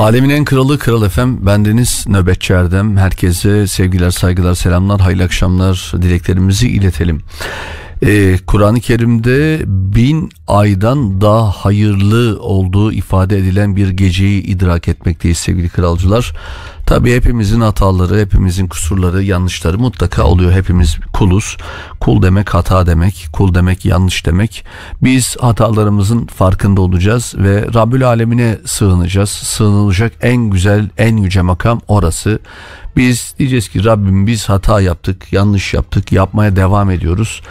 Alemin en kralı Kral Efem. Bendeniz Nöbetçi Erdem. Herkese sevgiler, saygılar, selamlar, hayırlı akşamlar dileklerimizi iletelim. Ee, Kur'an-ı Kerim'de bin aydan daha hayırlı olduğu ifade edilen bir geceyi idrak etmekteyiz sevgili kralcılar. Tabii hepimizin hataları, hepimizin kusurları, yanlışları mutlaka oluyor. Hepimiz kuluz. Kul demek hata demek, kul demek yanlış demek. Biz hatalarımızın farkında olacağız ve Rabbül Alemine sığınacağız. Sığınılacak en güzel, en yüce makam orası. Biz diyeceğiz ki Rabbim biz hata yaptık, yanlış yaptık, yapmaya devam ediyoruz.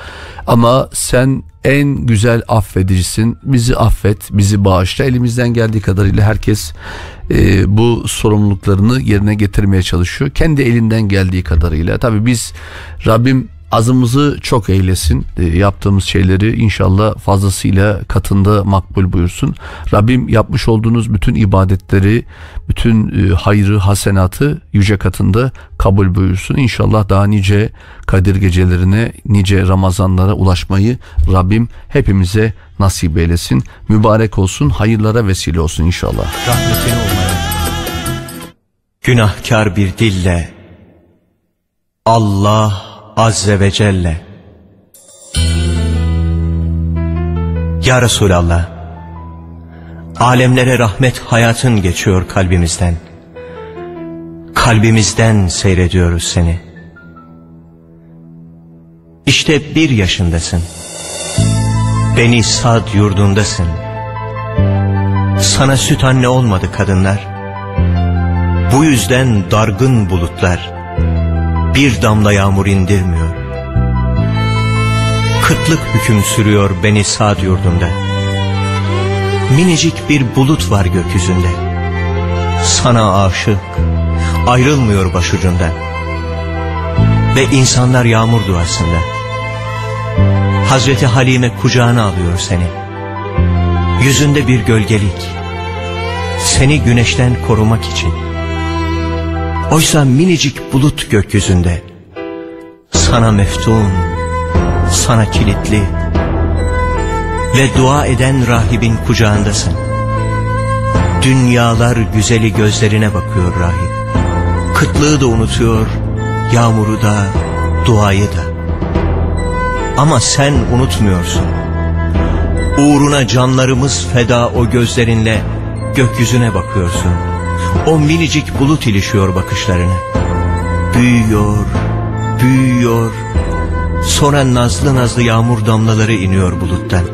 Ama sen en güzel affedicisin. Bizi affet, bizi bağışla. Elimizden geldiği kadarıyla herkes e, bu sorumluluklarını yerine getirmeye çalışıyor. Kendi elinden geldiği kadarıyla. Tabii biz Rabbim azımızı çok eylesin. E, yaptığımız şeyleri inşallah fazlasıyla katında makbul buyursun. Rabbim yapmış olduğunuz bütün ibadetleri, bütün e, hayrı, hasenatı yüce katında kabul buyursun. İnşallah daha nice Kadir gecelerine, nice Ramazanlara ulaşmayı Rabbim hepimize nasip eylesin. Mübarek olsun, hayırlara vesile olsun inşallah. Rahmetin olmaya. Günahkar bir dille Allah Azze ve Celle. Ya Resulallah Alemlere rahmet hayatın geçiyor kalbimizden. Kalbimizden seyrediyoruz seni. İşte bir yaşındasın. Beni sad yurdundasın. Sana süt anne olmadı kadınlar. Bu yüzden dargın bulutlar bir damla yağmur indirmiyor. Kıtlık hüküm sürüyor beni Sad yurdunda. Minicik bir bulut var gökyüzünde. Sana aşık, ayrılmıyor başucundan. Ve insanlar yağmur duasında. Hazreti Halime kucağına alıyor seni. Yüzünde bir gölgelik. Seni güneşten korumak için. Oysa minicik bulut gökyüzünde. Sana meftun Sana kilitli Ve dua eden rahibin kucağındasın. Dünyalar güzeli gözlerine bakıyor rahip. Kıtlığı da unutuyor Yağmuru da Duayı da. Ama sen unutmuyorsun. Uğruna canlarımız feda o gözlerinle Gökyüzüne bakıyorsun o minicik bulut ilişiyor bakışlarını. Büyüyor, büyüyor. Sonra nazlı nazlı yağmur damlaları iniyor buluttan.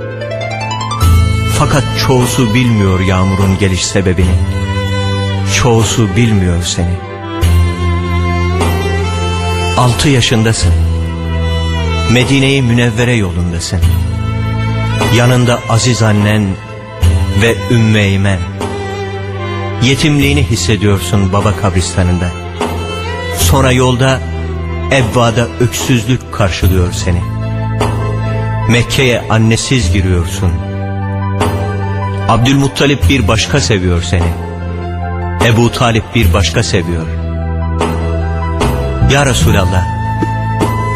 Fakat çoğusu bilmiyor yağmurun geliş sebebini. Çoğusu bilmiyor seni. Altı yaşındasın. Medine-i Münevvere yolundasın. Yanında aziz annen ve Ümmü Eymen. Yetimliğini hissediyorsun baba kabristanında. Sonra yolda Evva'da öksüzlük karşılıyor seni. Mekke'ye annesiz giriyorsun. Abdülmuttalip bir başka seviyor seni. Ebu Talip bir başka seviyor. Ya Resulallah,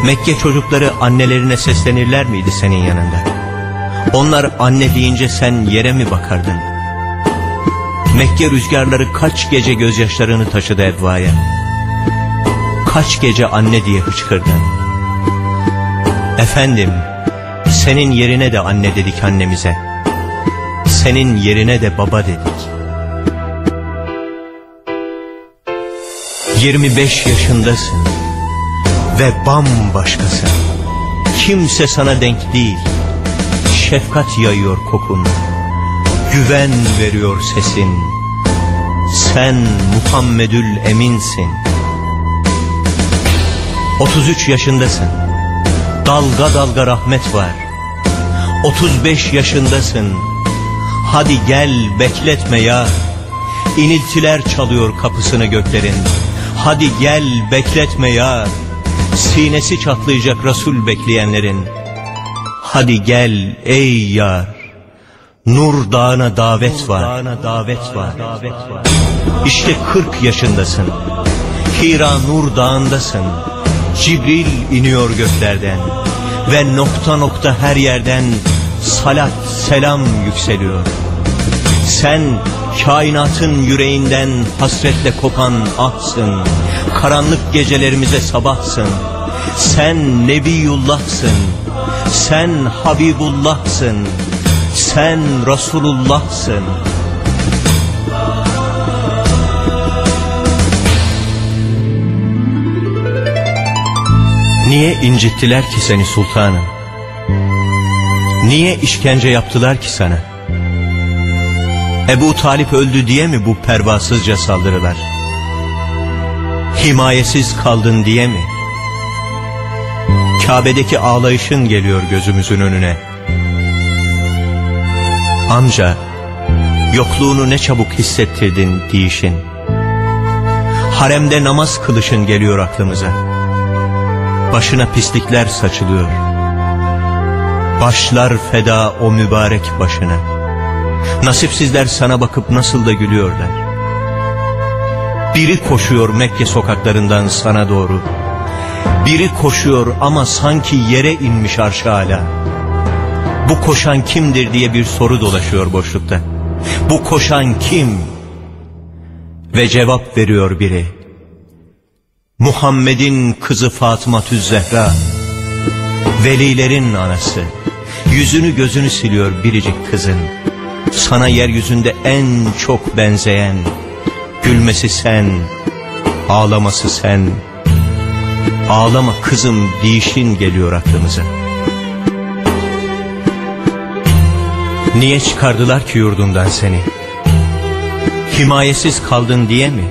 Mekke çocukları annelerine seslenirler miydi senin yanında? Onlar anne deyince sen yere mi bakardın? Mekke rüzgarları kaç gece gözyaşlarını taşıdı Evva'ya. Kaç gece anne diye hıçkırdın. Efendim, senin yerine de anne dedik annemize. Senin yerine de baba dedik. 25 yaşındasın ve bambaşkasın. Kimse sana denk değil. Şefkat yayıyor kokun. Güven veriyor sesin. Sen Muhammedül Eminsin. 33 yaşındasın. Dalga dalga rahmet var. 35 yaşındasın. Hadi gel bekletme ya. İniltiler çalıyor kapısını göklerin. Hadi gel bekletme ya. Sinesi çatlayacak Resul bekleyenlerin. Hadi gel ey yar Nur Dağı'na davet var. Dağına davet var. İşte 40 yaşındasın. Hira Nur Dağı'ndasın. Cibril iniyor göklerden. Ve nokta nokta her yerden salat, selam yükseliyor. Sen kainatın yüreğinden hasretle kopan ahsın. Karanlık gecelerimize sabahsın. Sen Nebiyullah'sın. Sen Habibullah'sın. Sen Resulullah'sın. Niye incittiler ki seni sultanım? Niye işkence yaptılar ki sana? Ebu Talip öldü diye mi bu pervasızca saldırılar? Himayesiz kaldın diye mi? Kabe'deki ağlayışın geliyor gözümüzün önüne. Amca, yokluğunu ne çabuk hissettirdin diyişin. Haremde namaz kılışın geliyor aklımıza. Başına pislikler saçılıyor. Başlar feda o mübarek başına. Nasipsizler sana bakıp nasıl da gülüyorlar. Biri koşuyor Mekke sokaklarından sana doğru. Biri koşuyor ama sanki yere inmiş arşa hala. Bu koşan kimdir diye bir soru dolaşıyor boşlukta. Bu koşan kim? Ve cevap veriyor biri. Muhammed'in kızı Fatıma Zehra. Velilerin anası. Yüzünü gözünü siliyor biricik kızın. Sana yeryüzünde en çok benzeyen. Gülmesi sen, ağlaması sen. Ağlama kızım dişin geliyor aklımıza. Niye çıkardılar ki yurdundan seni? Himayesiz kaldın diye mi?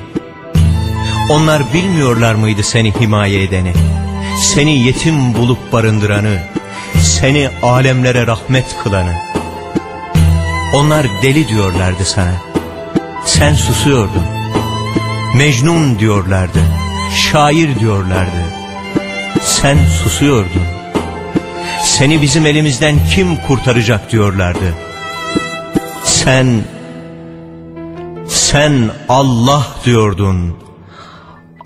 Onlar bilmiyorlar mıydı seni himaye edeni? Seni yetim bulup barındıranı, seni alemlere rahmet kılanı. Onlar deli diyorlardı sana. Sen susuyordun. Mecnun diyorlardı. Şair diyorlardı. Sen susuyordun. Seni bizim elimizden kim kurtaracak diyorlardı. Sen, sen Allah diyordun.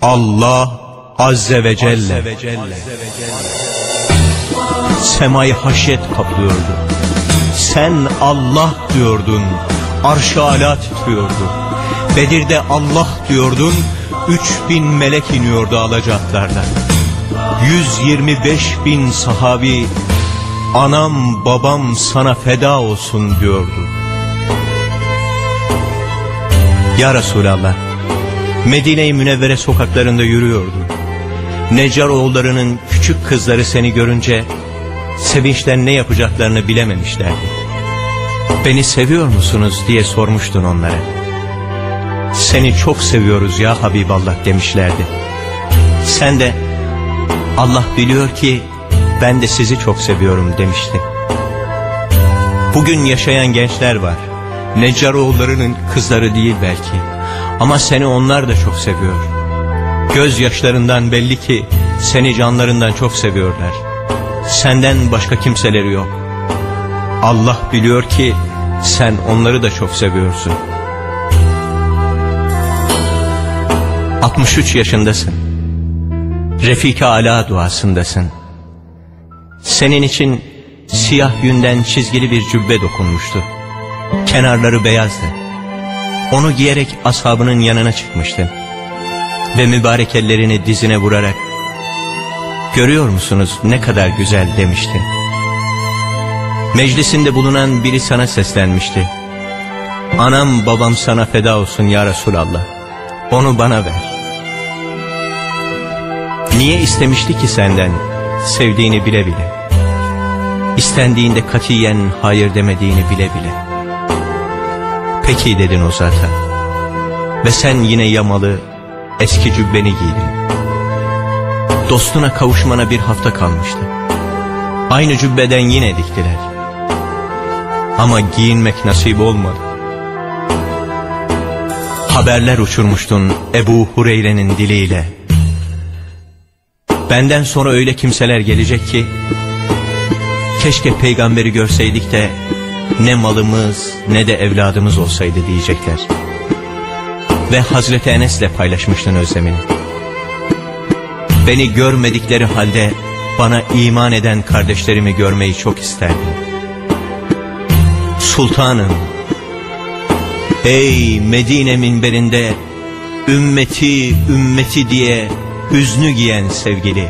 Allah Azze ve Celle. Azze ve Celle. Semayı haşyet kaplıyordu. Sen Allah diyordun. Arş-ı ala titriyordu. Bedir'de Allah diyordun. Üç bin melek iniyordu alacaklardan. 125 bin sahabi anam babam sana feda olsun diyordu. Ya Resulallah Medine-i Münevvere sokaklarında yürüyordun. Necar oğullarının küçük kızları seni görünce sevinçten ne yapacaklarını bilememişlerdi. Beni seviyor musunuz diye sormuştun onlara. Seni çok seviyoruz ya Habiballah demişlerdi. Sen de Allah biliyor ki ben de sizi çok seviyorum demiştin. Bugün yaşayan gençler var. Necaroğullarının kızları değil belki. Ama seni onlar da çok seviyor. Göz yaşlarından belli ki seni canlarından çok seviyorlar. Senden başka kimseleri yok. Allah biliyor ki sen onları da çok seviyorsun. 63 yaşındasın. Refika Ala duasındasın. Senin için siyah yünden çizgili bir cübbe dokunmuştu. Kenarları beyazdı. Onu giyerek ashabının yanına çıkmıştın. Ve mübarek ellerini dizine vurarak Görüyor musunuz ne kadar güzel demiştin. Meclisinde bulunan biri sana seslenmişti. Anam babam sana feda olsun ya Resulallah. Onu bana ver. Niye istemişti ki senden sevdiğini bile bile? İstendiğinde katiyen hayır demediğini bile bile. Peki dedin o zaten. Ve sen yine yamalı eski cübbeni giydin. Dostuna kavuşmana bir hafta kalmıştı. Aynı cübbeden yine diktiler. Ama giyinmek nasip olmadı. Haberler uçurmuştun Ebu Hureyre'nin diliyle. Benden sonra öyle kimseler gelecek ki keşke peygamberi görseydik de ne malımız ne de evladımız olsaydı diyecekler. Ve Hazreti Enes'le paylaşmıştın özlemini. Beni görmedikleri halde bana iman eden kardeşlerimi görmeyi çok isterdim. Sultanım Ey Medine minberinde Ümmeti ümmeti diye hüznü giyen sevgili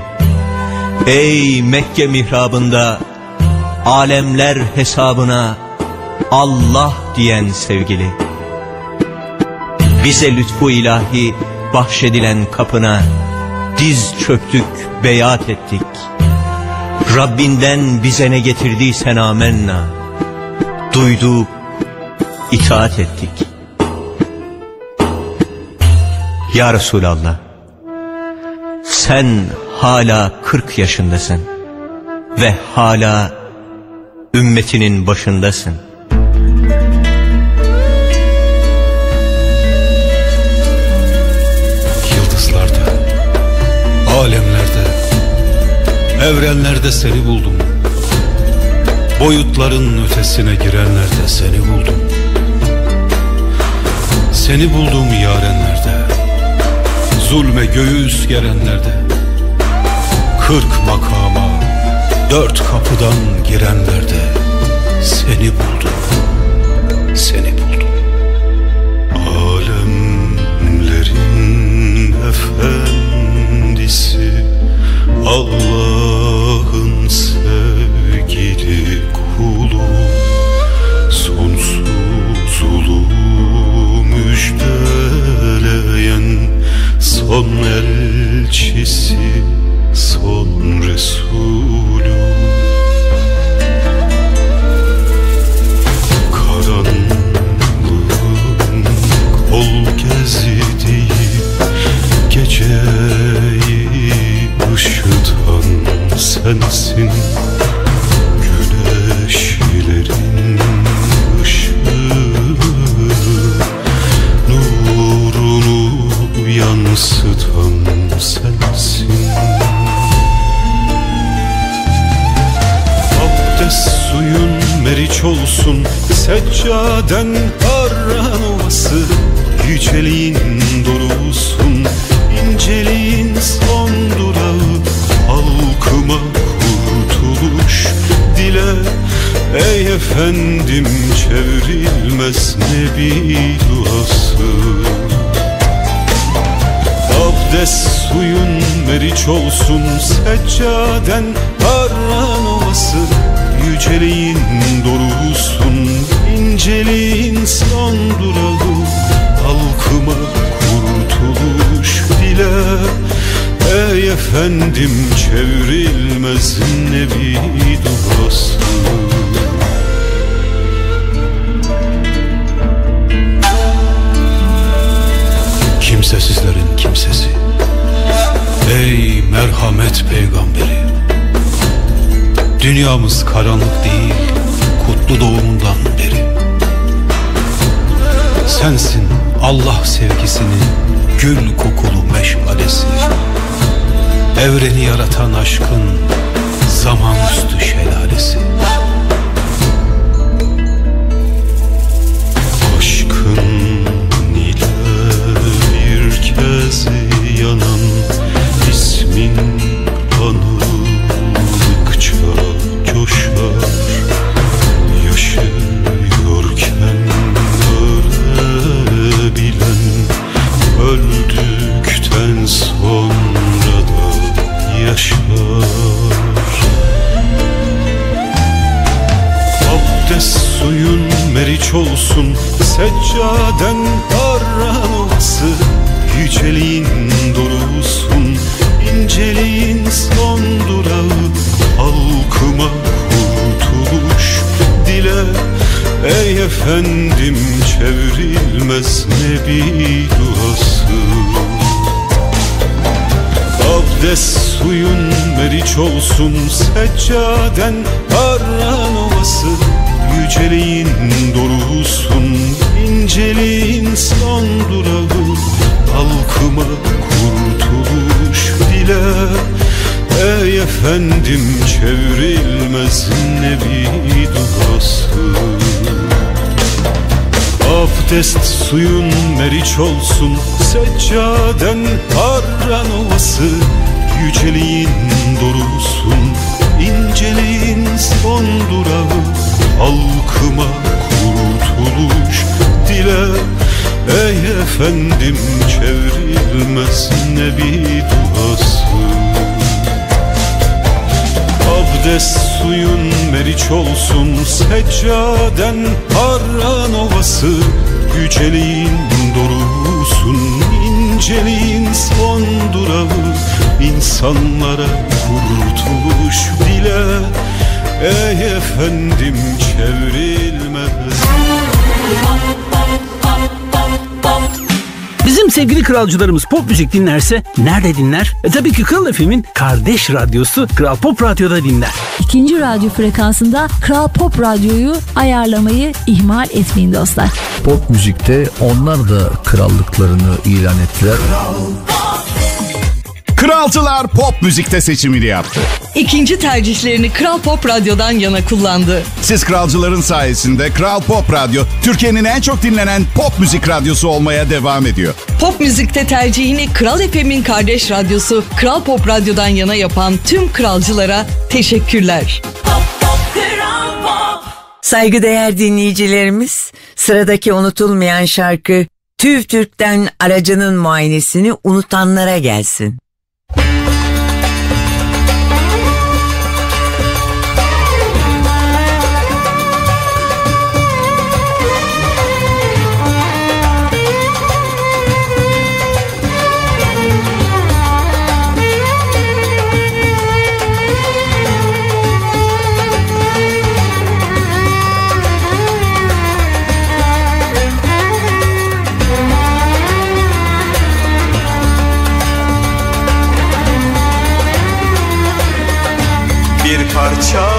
Ey Mekke mihrabında Alemler hesabına Allah diyen sevgili. Bize lütfu ilahi bahşedilen kapına Diz çöktük beyat ettik. Rabbinden bize ne getirdiysen amenna Duyduk itaat ettik. Ya Resulallah sen hala 40 yaşındasın ve hala ümmetinin başındasın. Evrenlerde seni buldum. Boyutların ötesine girenlerde seni buldum. Seni buldum yarenlerde, zulme göğüs gerenlerde. Kırk makama, dört kapıdan girenlerde seni buldum, seni buldum. Alemlerin efendisi Allah'ın elçisi, son Resulü Karanlığın kol gezdiği Geceyi ışıtan sensin Seccaden harran ovası Yüceliğin dorusun inceliğin son durağı. Halkıma kurtuluş dile Ey efendim çevrilmez nebi duası. Abdest suyun meriç olsun seccaden harran ovası Yüceliğin dorusun inceliğin son durağı Halkıma kurtuluş dile. Ey efendim çevrilmez nebi duası Kimsesizlerin kimsesi. Ey merhamet peygamberi. Dünyamız karanlık değil Kutlu doğumundan Sensin Allah sevgisinin Gül kokulu meşalesi Evreni yaratan aşkın Zaman üstü şelalesi olsun Seccaden harran olası Yüceliğin dorusun inceliğin son durağı Halkıma kurtuluş dile. Ey efendim çevrilmez nebi duası. Abdest suyun meriç olsun seccaden harran ovası Yüceliğin dorusun inceliğin son durağı. Halkıma kurtuluş dile. Ey efendim çevrilmez nebi duası. Abdest suyun meriç olsun Seccaden harran ovası Yüceliğin dorusun inceliğin son durağı halkıma kurtuluş dile. Ey efendim çevrilmez nebi duası. Abdest suyun meriç olsun seccaden harran ovası. Yüceliğin dorusun inceliğin son durağı. İnsanlara kurtuluş dile. Ey efendim çevrilmez Bizim sevgili kralcılarımız pop müzik dinlerse nerede dinler? E tabii ki Kral FM'in kardeş radyosu Kral Pop Radyo'da dinler. İkinci radyo frekansında Kral Pop Radyo'yu ayarlamayı ihmal etmeyin dostlar. Pop müzikte onlar da krallıklarını ilan ettiler. Kralcılar pop müzikte seçimini yaptı. İkinci tercihlerini Kral Pop Radyo'dan yana kullandı. Siz kralcıların sayesinde Kral Pop Radyo Türkiye'nin en çok dinlenen pop müzik radyosu olmaya devam ediyor. Pop müzikte tercihini Kral FM'in kardeş radyosu Kral Pop Radyo'dan yana yapan tüm kralcılara teşekkürler. Saygıdeğer dinleyicilerimiz, sıradaki unutulmayan şarkı TÜV TÜRK'ten aracının muayenesini unutanlara gelsin. Parça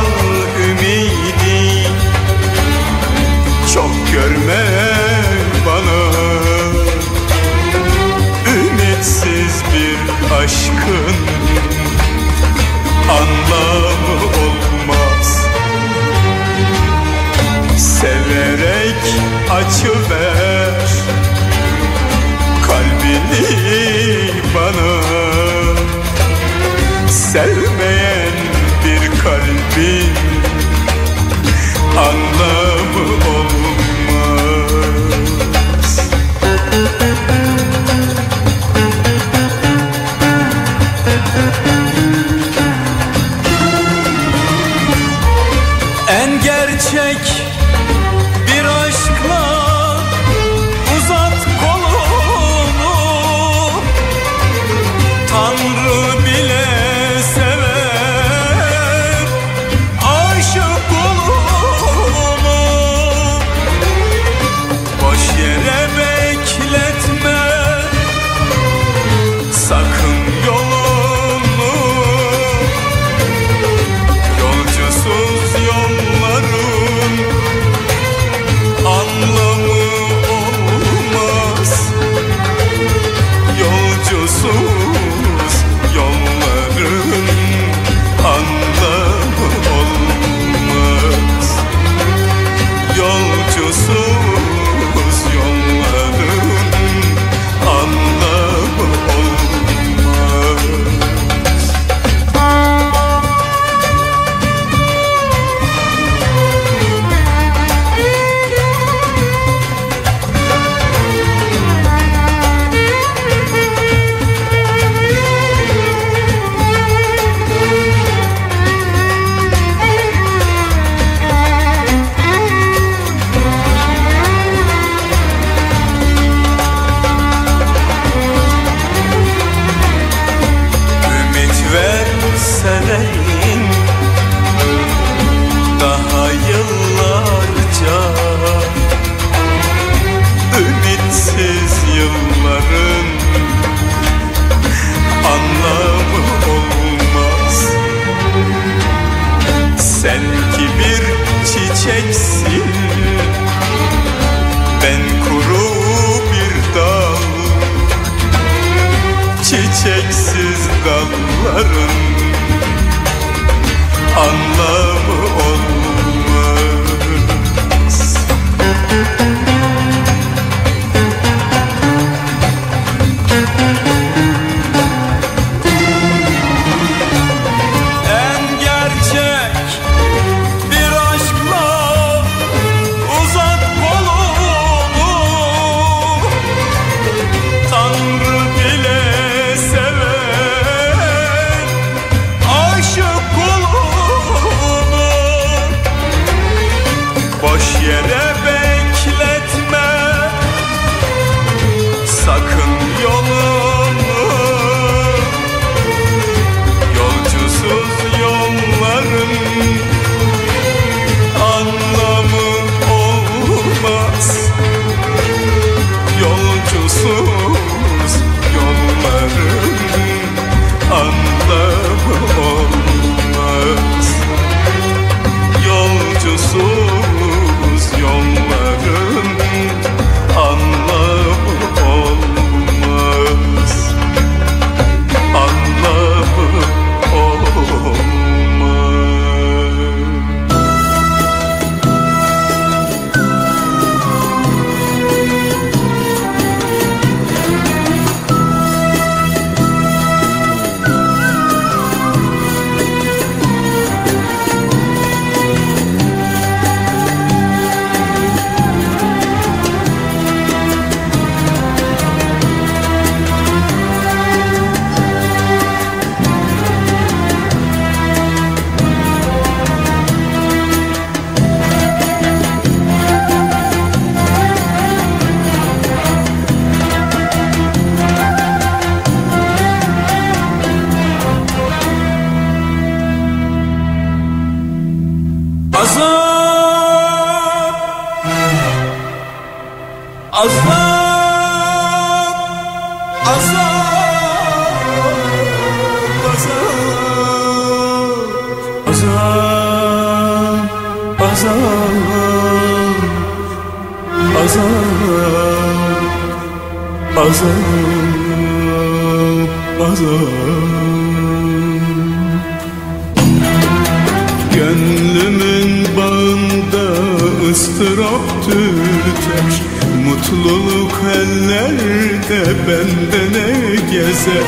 tüter Mutluluk ellerde bendene gezer?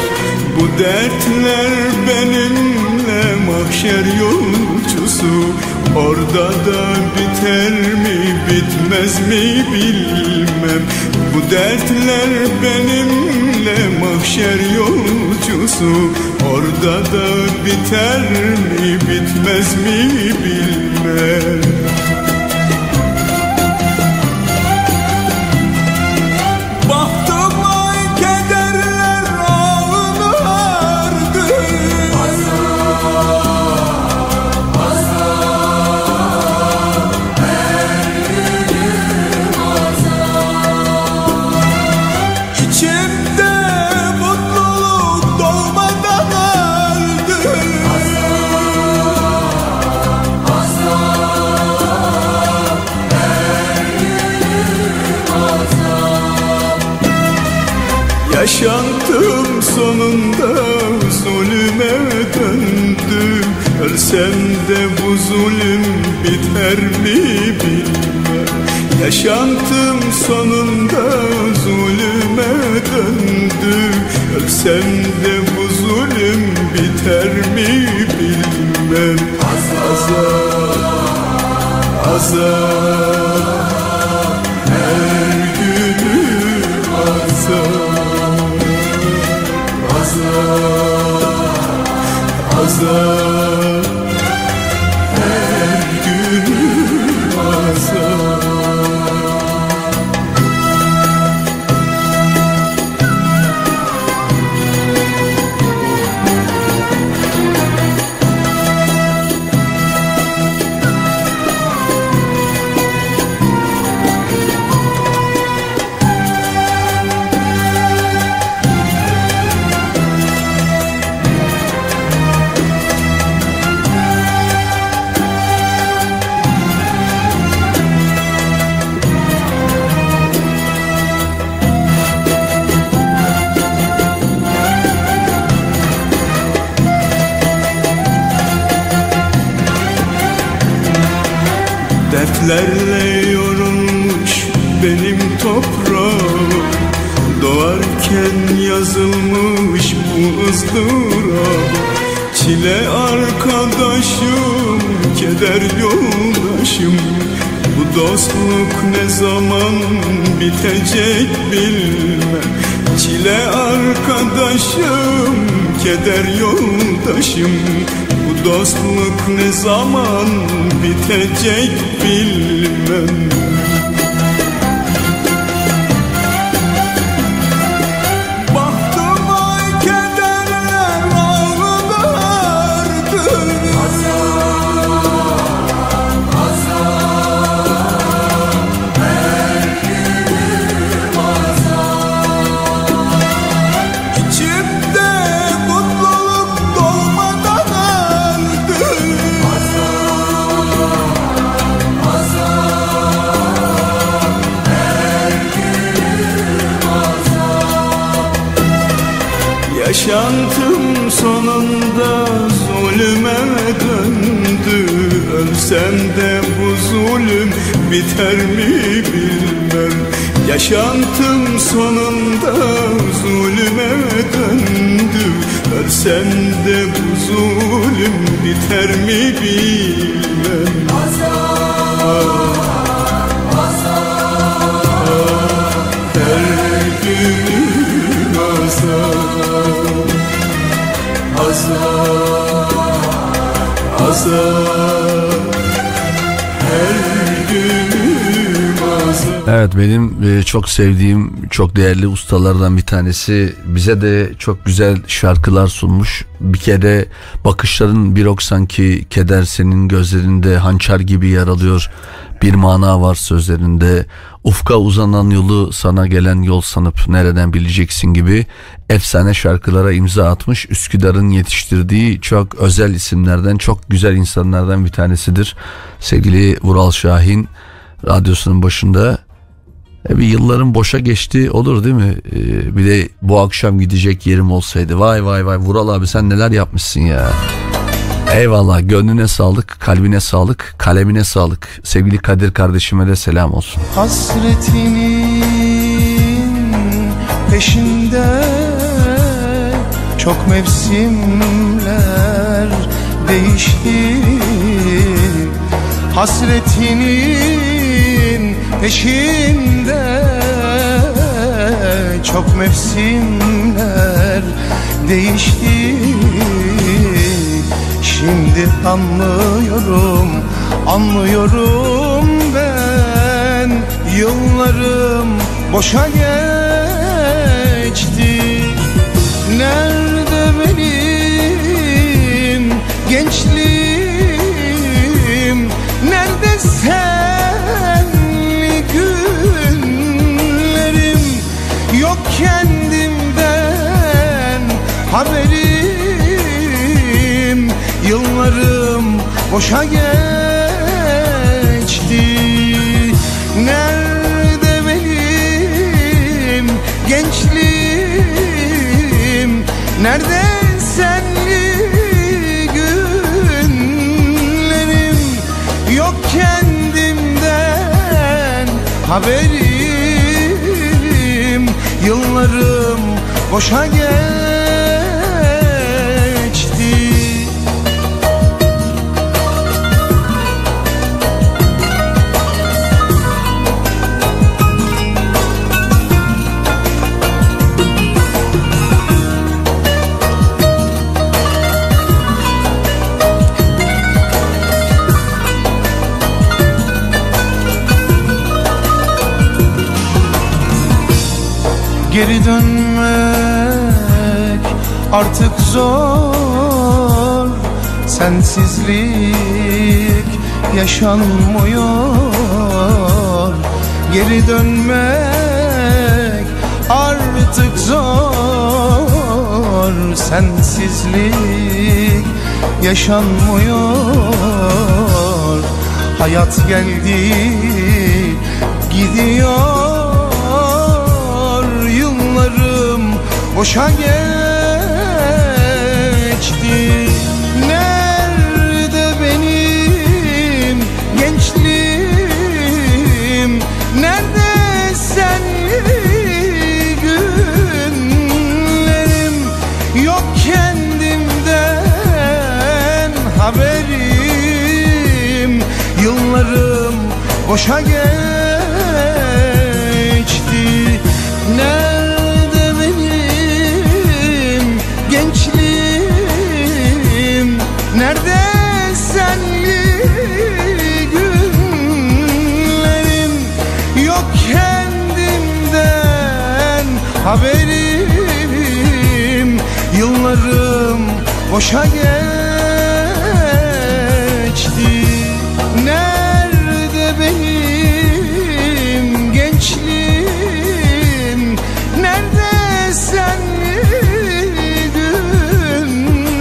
Bu dertler benimle mahşer yolcusu. Orada da biter mi bitmez mi bilmem. Bu dertler benimle mahşer yolcusu. Orada da biter mi bitmez mi bilmem zulüm biter mi bilmem. Yaşantım sonunda zulüme döndü. Ölsem de bu zulüm biter mi bilmem. Azap, azap Her Azap, azap bitecek bilmem. Çile arkadaşım, keder yoldaşım. Bu dostluk ne zaman bitecek bilmem biter mi bilmem. Yaşantım sonunda zulüme döndü. Ölsem de bu zulüm biter mi bilmem. Her günüm azap Azap Azap Her Evet benim e, çok sevdiğim çok değerli ustalardan bir tanesi bize de çok güzel şarkılar sunmuş. Bir kere bakışların bir ok sanki keder senin gözlerinde hançer gibi yaralıyor. Bir mana var sözlerinde ufka uzanan yolu sana gelen yol sanıp nereden bileceksin gibi efsane şarkılara imza atmış. Üsküdar'ın yetiştirdiği çok özel isimlerden çok güzel insanlardan bir tanesidir. Sevgili Vural Şahin radyosunun başında e, bir yılların boşa geçti olur değil mi? E, bir de bu akşam gidecek yerim olsaydı. Vay vay vay Vural abi sen neler yapmışsın ya. Eyvallah gönlüne sağlık, kalbine sağlık, kalemine sağlık. Sevgili Kadir kardeşime de selam olsun. Hasretinin peşinde çok mevsimler değişti Hasretinin peşinde çok mevsimler değişti Şimdi anlıyorum, anlıyorum ben. Yıllarım boşa geçti. Nerede benim gençliğim? Nerede senli günlerim? Yok kendimden haberim Yıllarım boşa geçti. Nerede benim gençliğim? Nerede senli günlerim? Yok kendimden haberim. Yıllarım boşa geçti Geri dönmek artık zor. Sensizlik yaşanmıyor. Geri dönmek artık zor. Sensizlik yaşanmıyor. Hayat geldi gidiyor boşa geçti. Nerede benim gençliğim? Nerede senli günlerim? Yok kendimden haberim. Yıllarım boşa geçti boşa geçti. Nerede benim gençliğim? Nerede senli günlerim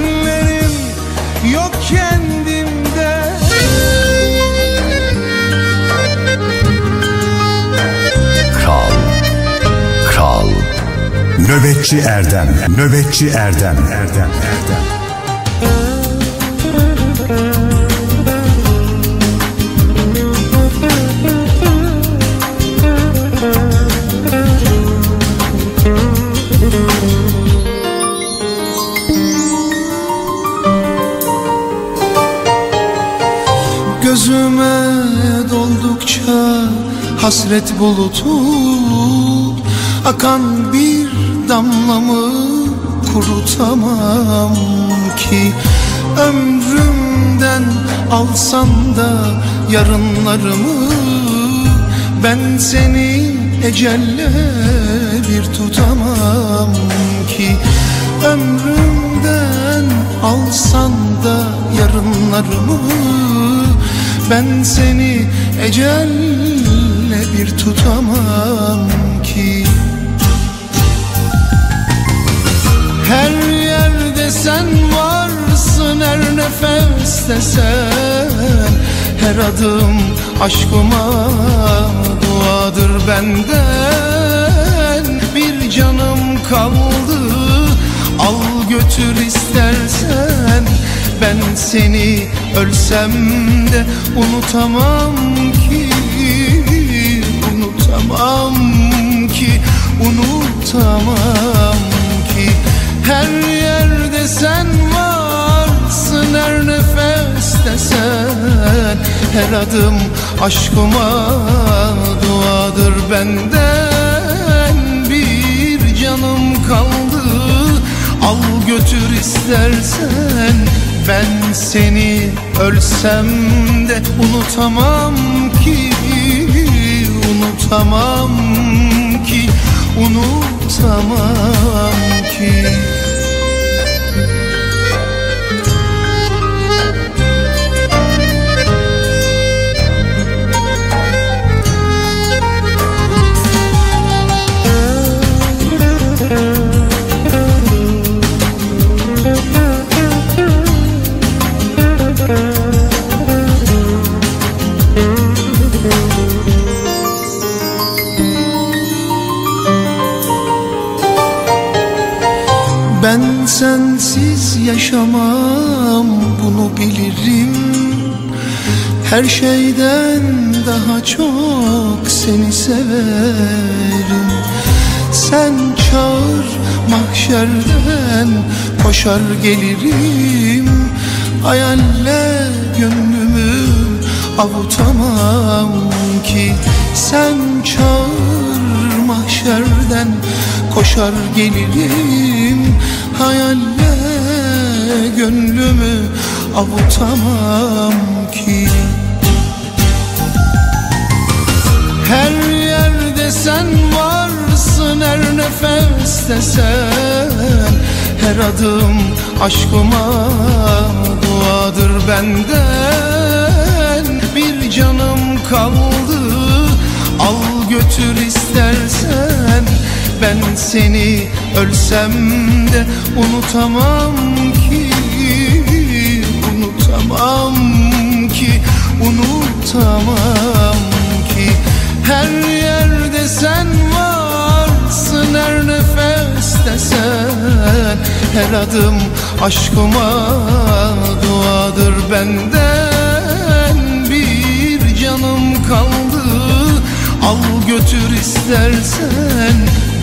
Yok kendimde. Kral Kral. Nöbetçi Erdem Nöbetçi Erdem Erdem Erdem hasret bulutu Akan bir damlamı kurutamam ki. Ömrümden alsan da yarınlarımı Ben seni ecelle bir tutamam ki. Ömrümden alsan da yarınlarımı Ben seni ecelle bir tutamam ki. Her yerde sen varsın her nefeste sen. Her adım aşkıma duadır benden. Bir canım kaldı al götür istersen. Ben seni ölsem de unutamam Unutamam ki unutamam ki. Her yerde sen varsın her nefeste sen. Her adım aşkıma duadır benden. Bir canım kaldı al götür istersen. Ben seni ölsem de unutamam ki Unutamam ki unutamam ki Sensiz yaşamam bunu bilirim. Her şeyden daha çok seni severim. Sen çağır mahşerden koşar gelirim. Hayalle gönlümü avutamam ki. Sen çağır mahşerden koşar gelirim Hayalle gönlümü avutamam ki. Her yerde sen varsın her nefeste sen. Her adım aşkıma duadır benden. Bir canım kaldı al götür istersen. Ben seni ölsem de unutamam ki Unutamam ki unutamam ki. Her yerde sen varsın her nefeste sen. Her adım aşkıma duadır benden. Bir canım kaldı al götür istersen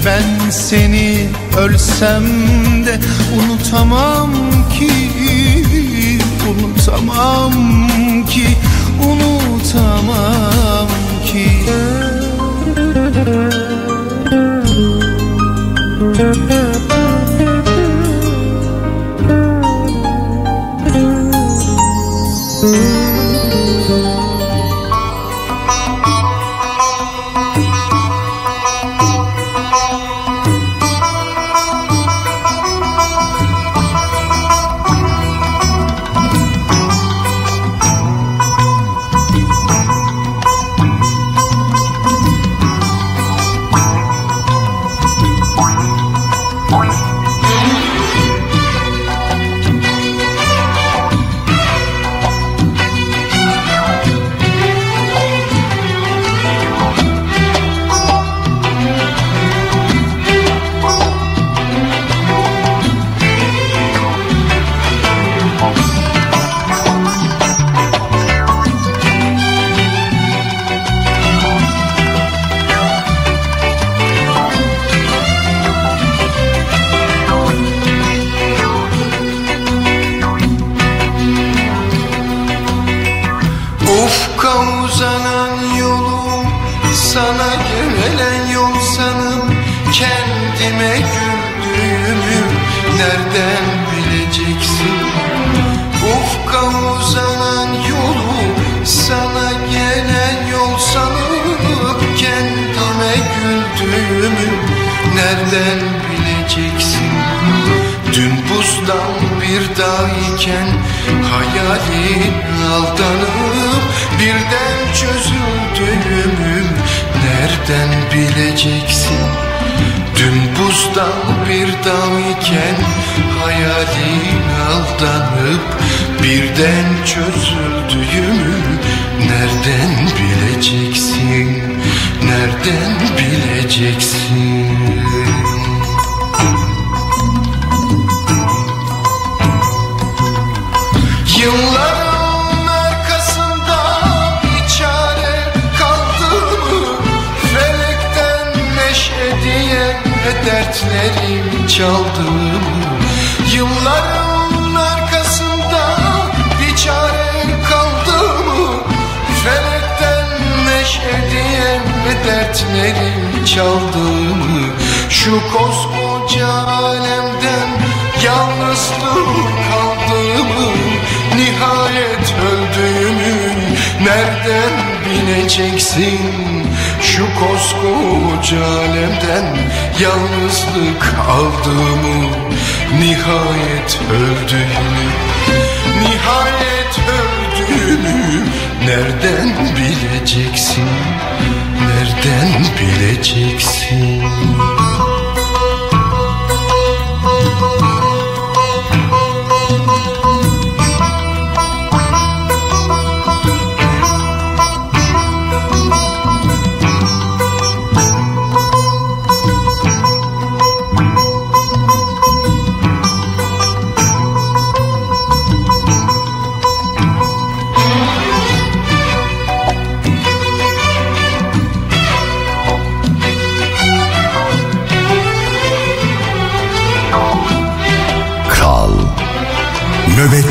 Ben seni ölsem de unutamam ki Unutamam ki unutamam ki. Ufka dertlerim çaldı? Yılların arkasında bir çare kaldı mı? Felekten neşe diye dertlerim çaldı mı? Şu koskoca alemden yalnızlık kaldı mı? Nihayet öldüğümü nereden bileceksin Şu koskoca alemden yalnızlık aldığımı Nihayet öldüğümü Nihayet öldüğümü nereden bileceksin? Nereden bileceksin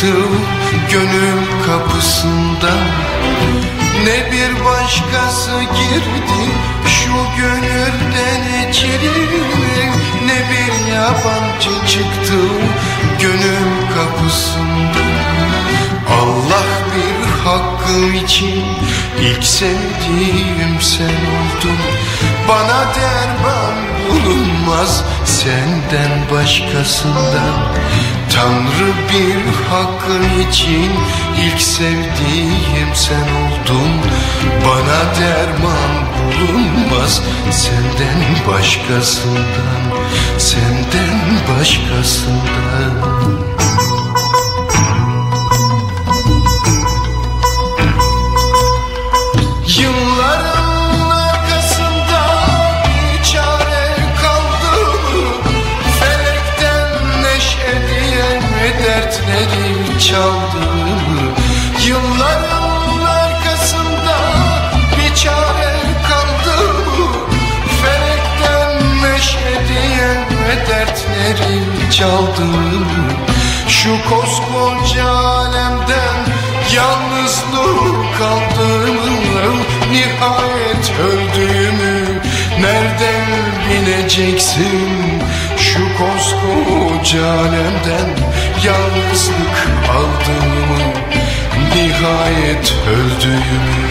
çıktı gönül kapısından Ne bir başkası girdi şu gönülden içeri Ne bir yabancı çıktı gönül kapısından Allah bir hakkı için ilk sevdiğim sen oldun. Bana derman bulunmaz senden başkasından Tanrı bir hakkın için ilk sevdiğim sen oldun. Bana derman bulunmaz senden başkasından Senden başkasından dertlerim çaldı mı? Şu koskoca alemden yalnızlık kaldığımı Nihayet öldüğümü nereden bileceksin Şu koskoca alemden yalnızlık aldığımı Nihayet öldüğümü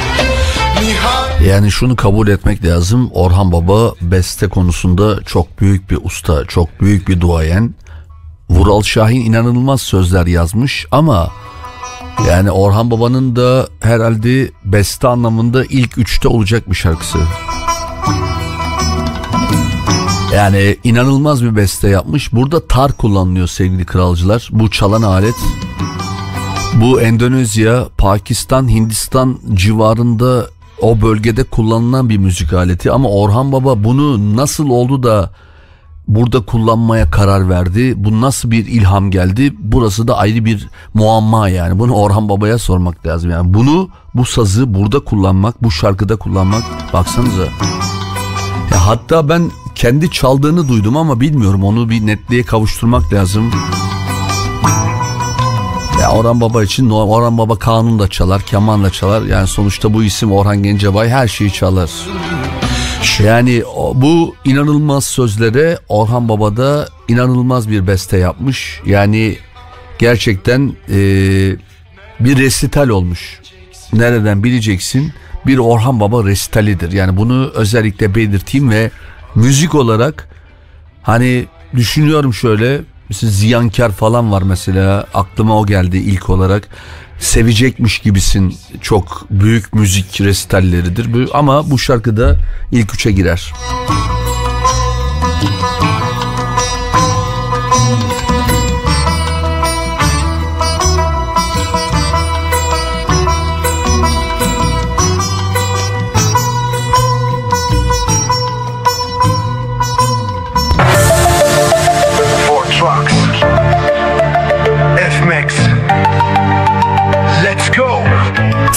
Yani şunu kabul etmek lazım. Orhan Baba beste konusunda çok büyük bir usta, çok büyük bir duayen. Vural Şahin inanılmaz sözler yazmış ama yani Orhan Baba'nın da herhalde beste anlamında ilk üçte olacak bir şarkısı. Yani inanılmaz bir beste yapmış. Burada tar kullanılıyor sevgili kralcılar. Bu çalan alet bu Endonezya, Pakistan, Hindistan civarında o bölgede kullanılan bir müzik aleti ama Orhan Baba bunu nasıl oldu da burada kullanmaya karar verdi? Bu nasıl bir ilham geldi? Burası da ayrı bir muamma yani. Bunu Orhan Baba'ya sormak lazım. Yani bunu bu sazı burada kullanmak, bu şarkıda kullanmak baksanıza. Ya hatta ben kendi çaldığını duydum ama bilmiyorum onu bir netliğe kavuşturmak lazım. Ya Orhan Baba için Orhan Baba kanun da çalar, keman da çalar. Yani sonuçta bu isim Orhan Gencebay her şeyi çalar. Yani bu inanılmaz sözlere Orhan Baba da inanılmaz bir beste yapmış. Yani gerçekten e, bir resital olmuş. Nereden bileceksin? Bir Orhan Baba resitalidir. Yani bunu özellikle belirteyim ve müzik olarak hani düşünüyorum şöyle Ziyankar falan var mesela aklıma o geldi ilk olarak sevecekmiş gibisin çok büyük müzik resitalleridir ama bu şarkı da ilk üçe girer.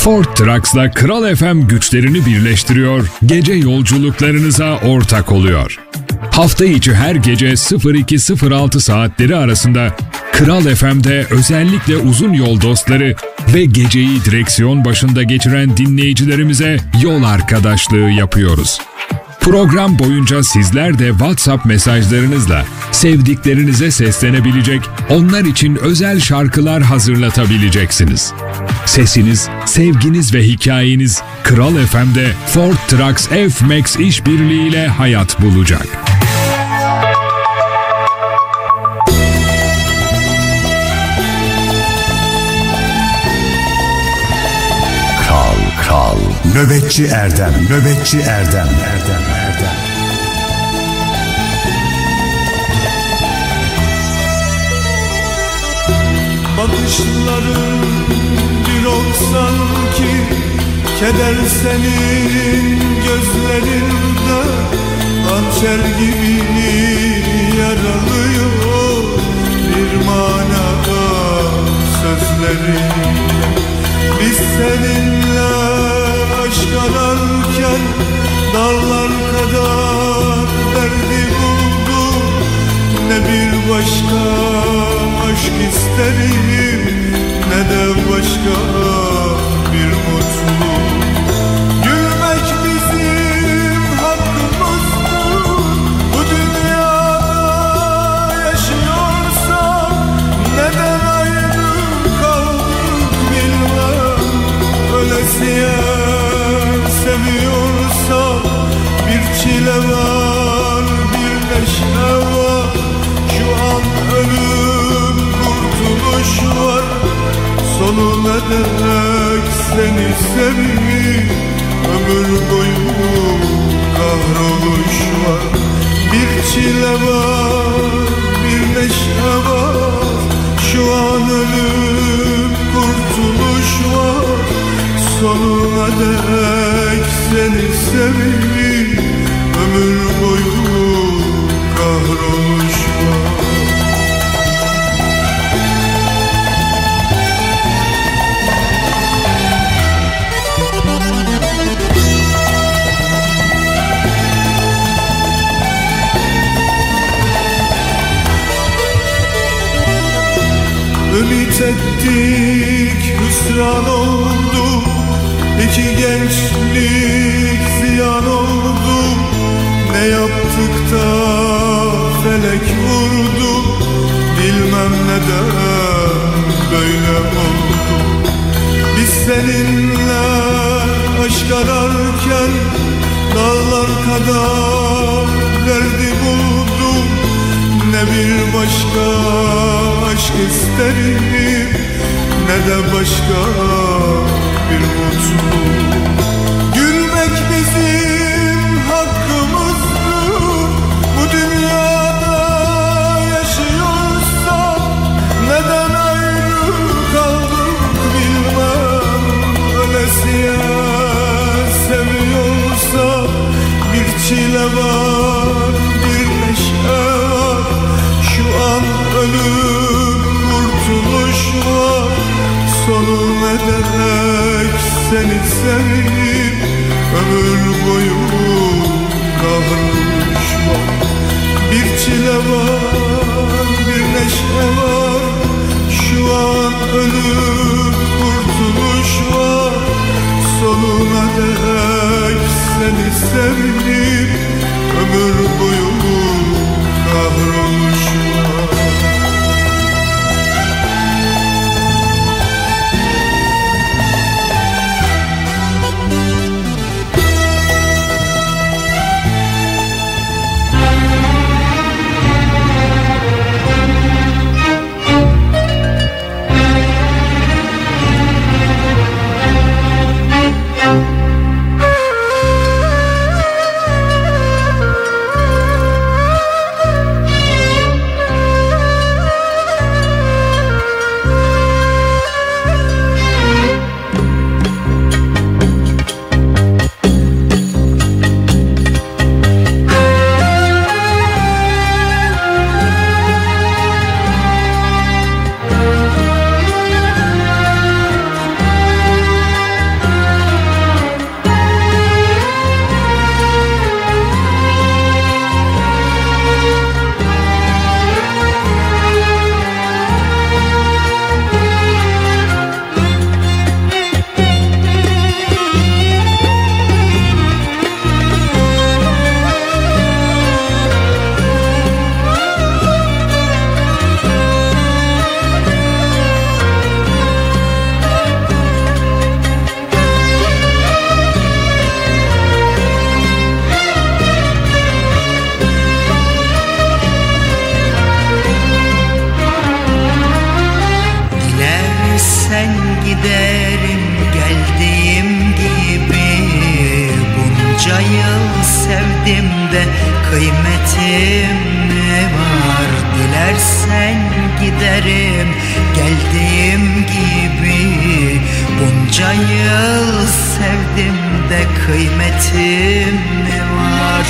Ford Trucks'la Kral FM güçlerini birleştiriyor, gece yolculuklarınıza ortak oluyor. Hafta içi her gece 02.06 saatleri arasında Kral FM'de özellikle uzun yol dostları ve geceyi direksiyon başında geçiren dinleyicilerimize yol arkadaşlığı yapıyoruz. Program boyunca sizler de WhatsApp mesajlarınızla sevdiklerinize seslenebilecek, onlar için özel şarkılar hazırlatabileceksiniz. Sesiniz, sevginiz ve hikayeniz Kral FM'de Ford Trucks F-Max işbirliğiyle hayat bulacak. Kral, kral, nöbetçi Erdem, nöbetçi Erdem, Erdem, Bakışların bir olsan ki Keder senin gözlerinde Hançer gibi yaralıyor Bir manada sözlerin. Biz seninle aşk ararken Dağlar kadar derdi bulduk Ne bir başka aşk isterim Ne de başka bir mutluluk. Gülmek bizim hakkımızdır. Bu dünyada yaşıyorsak Neden ayrı kaldık bilmem. Ölesiye seviyorsak Bir çile var Sonu ne demek seni sevmek Ömür boyu kahroluş var Bir çile var bir neşe var. Şu an ölüm kurtuluş var Sonuna dek seni sevmek Ömür boyu kahroluş Ümit ettik hüsran oldu. İki gençlik ziyan oldu. Ne yaptık da felek vurdu? Bilmem neden böyle oldu. Biz seninle aşk ararken Dağlar kadar derdi buldum Ne bir başka aşk isterim Ne de başka bir mutluluk. Gülmek bizim hakkımızdır Bu dünyada yaşıyorsak Neden ayrı kaldık bilmem. Ölesiye seviyorsak Bir çile var ölüm kurtuluş var Sonu ne seni sevip Ömür boyu var Bir çile var bir neşe var. Şu an ölüp kurtuluş var Sonuna dek seni sevdim Ömür boyu kahrolmuş Bunca yıl sevdim de kıymetim ne var? Dilersen giderim geldiğim gibi. Bunca yıl sevdim de kıymetim ne var?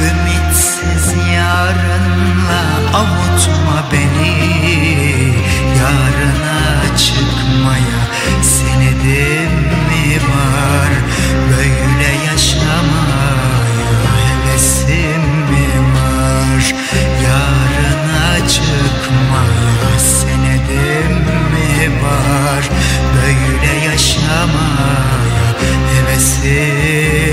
Ümitsiz yarınla avutma beni. Yarına Çıkmaya senedim mi var? Böyle yaşamaya hevesim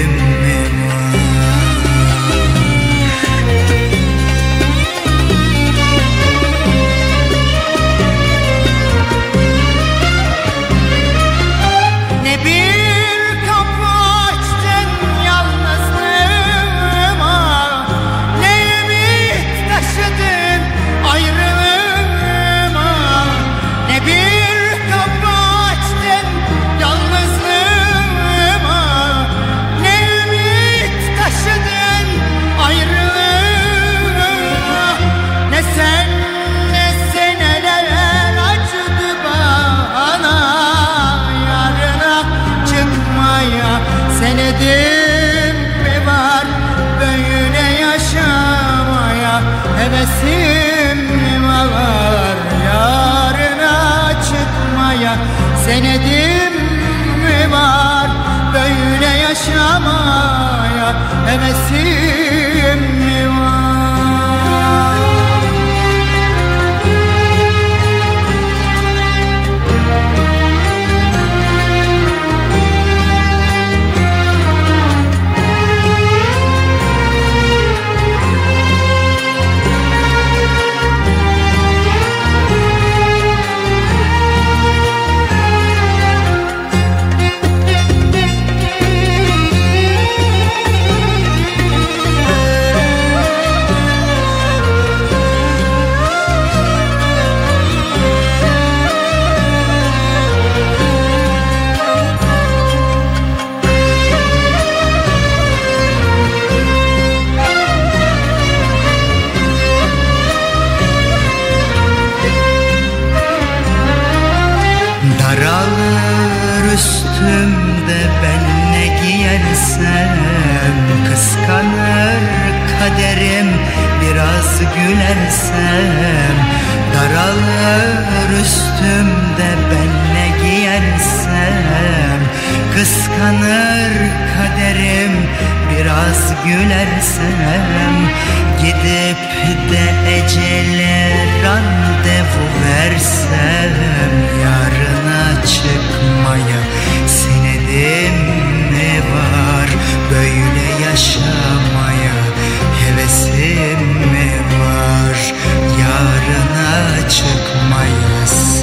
yaşamaya giyersem Daralır üstümde ben ne giyersem. Kıskanır kaderim biraz gülersem. Gidip de ecele randevu versem. Yarına çıkmaya senedim ne var? Böyle yaşamaya yarına çıkmayız.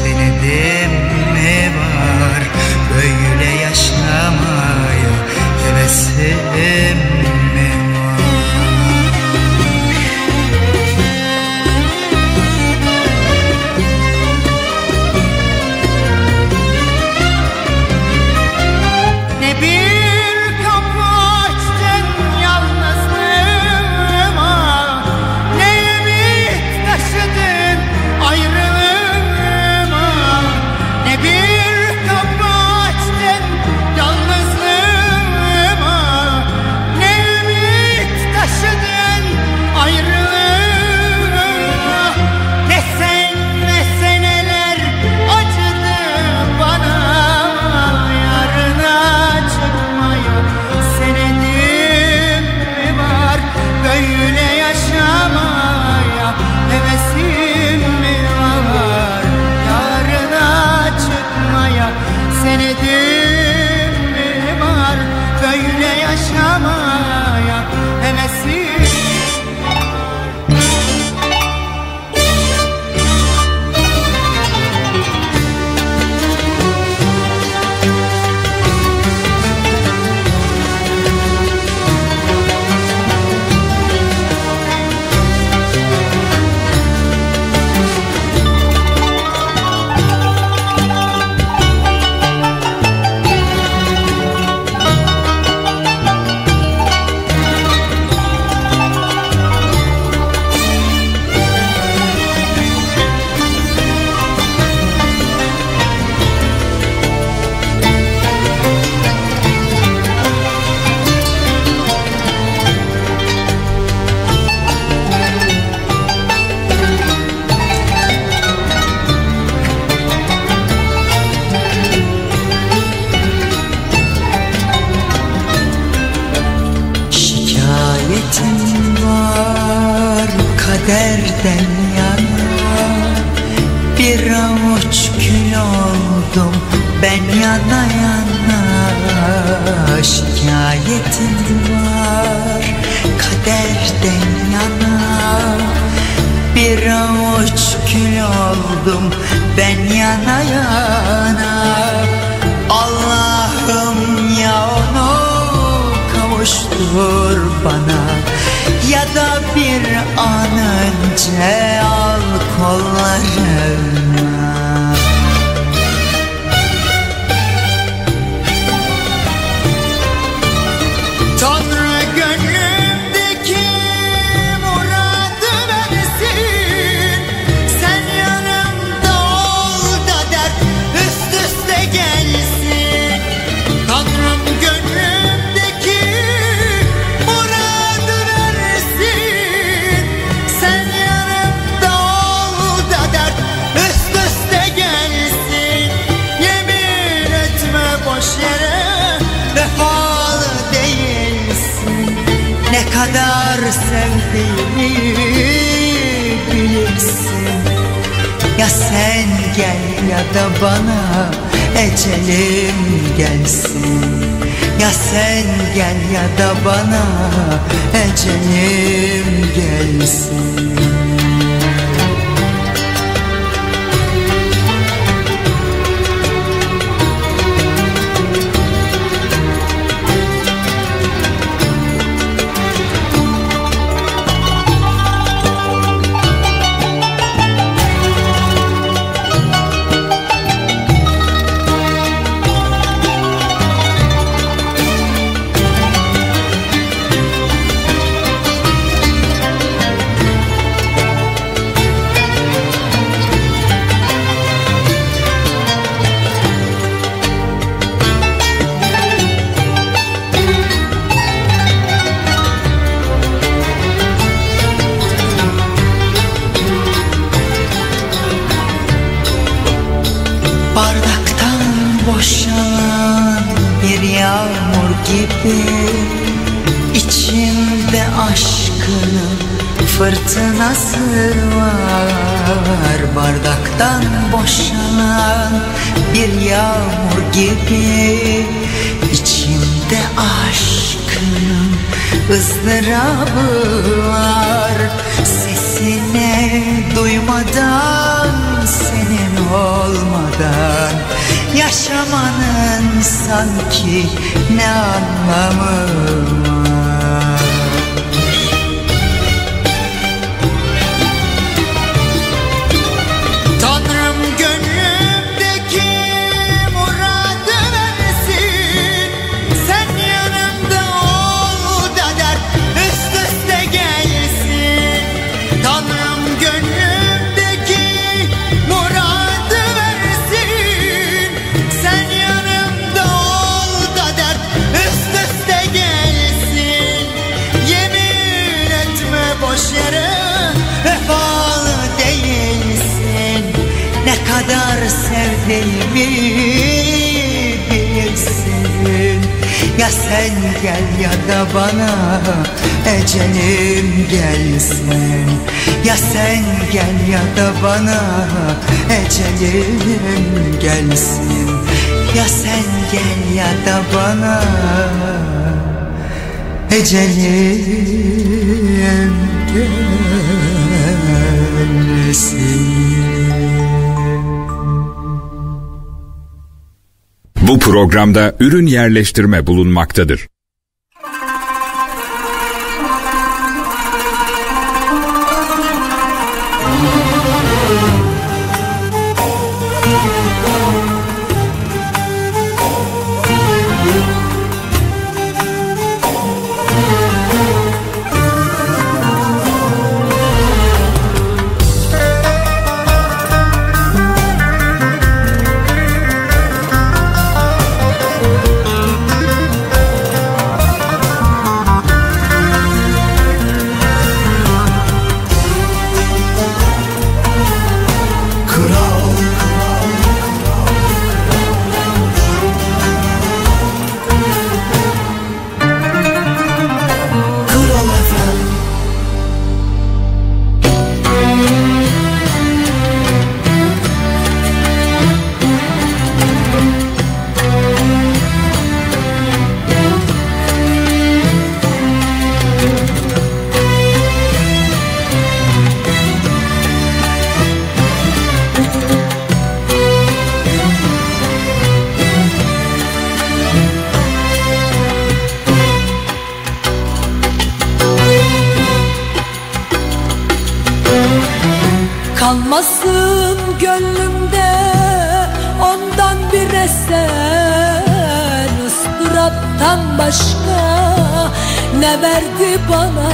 ecelim gelsin Bu programda ürün yerleştirme bulunmaktadır. ne verdi bana?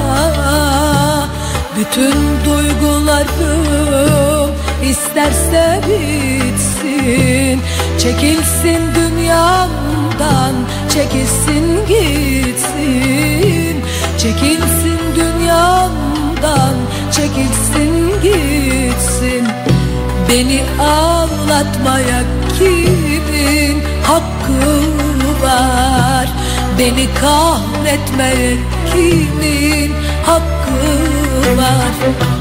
Bütün duygularım isterse bitsin. Çekilsin dünyamdan çekilsin gitsin. Çekilsin dünyamdan çekilsin gitsin. Beni ağlatmaya kimin hakkı var? Beni kahretme kimin hakkı var?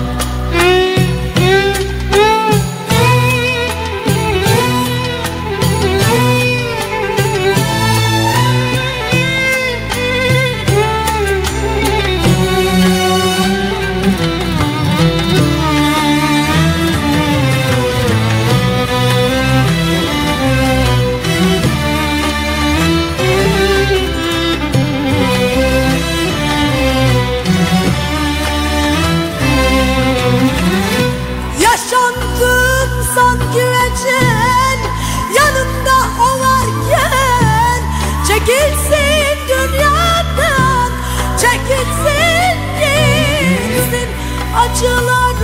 acılar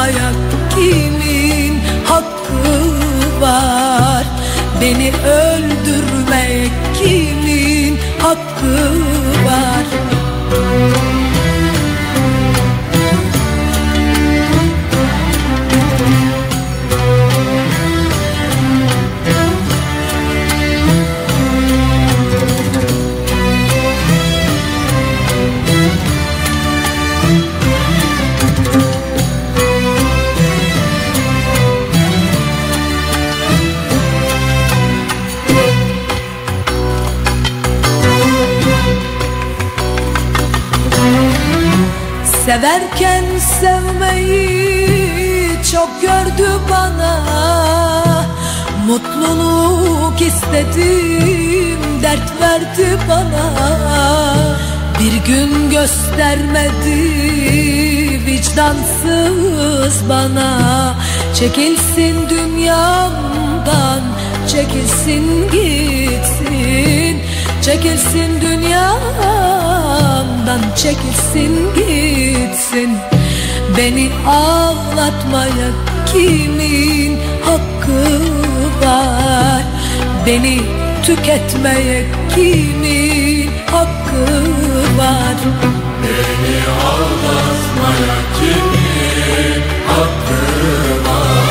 ağlatmaya kimin hakkı var? Beni öldürmeye kimin hakkı Severken sevmeyi çok gördü bana. Mutluluk istedim dert verdi bana. Bir gün göstermedi vicdansız bana. Çekilsin dünyamdan çekilsin gitsin Çekilsin dünyamdan çekilsin gitsin. Beni ağlatmaya kimin hakkı var? Beni tüketmeye kimin hakkı var? Beni ağlatmaya kimin hakkı var?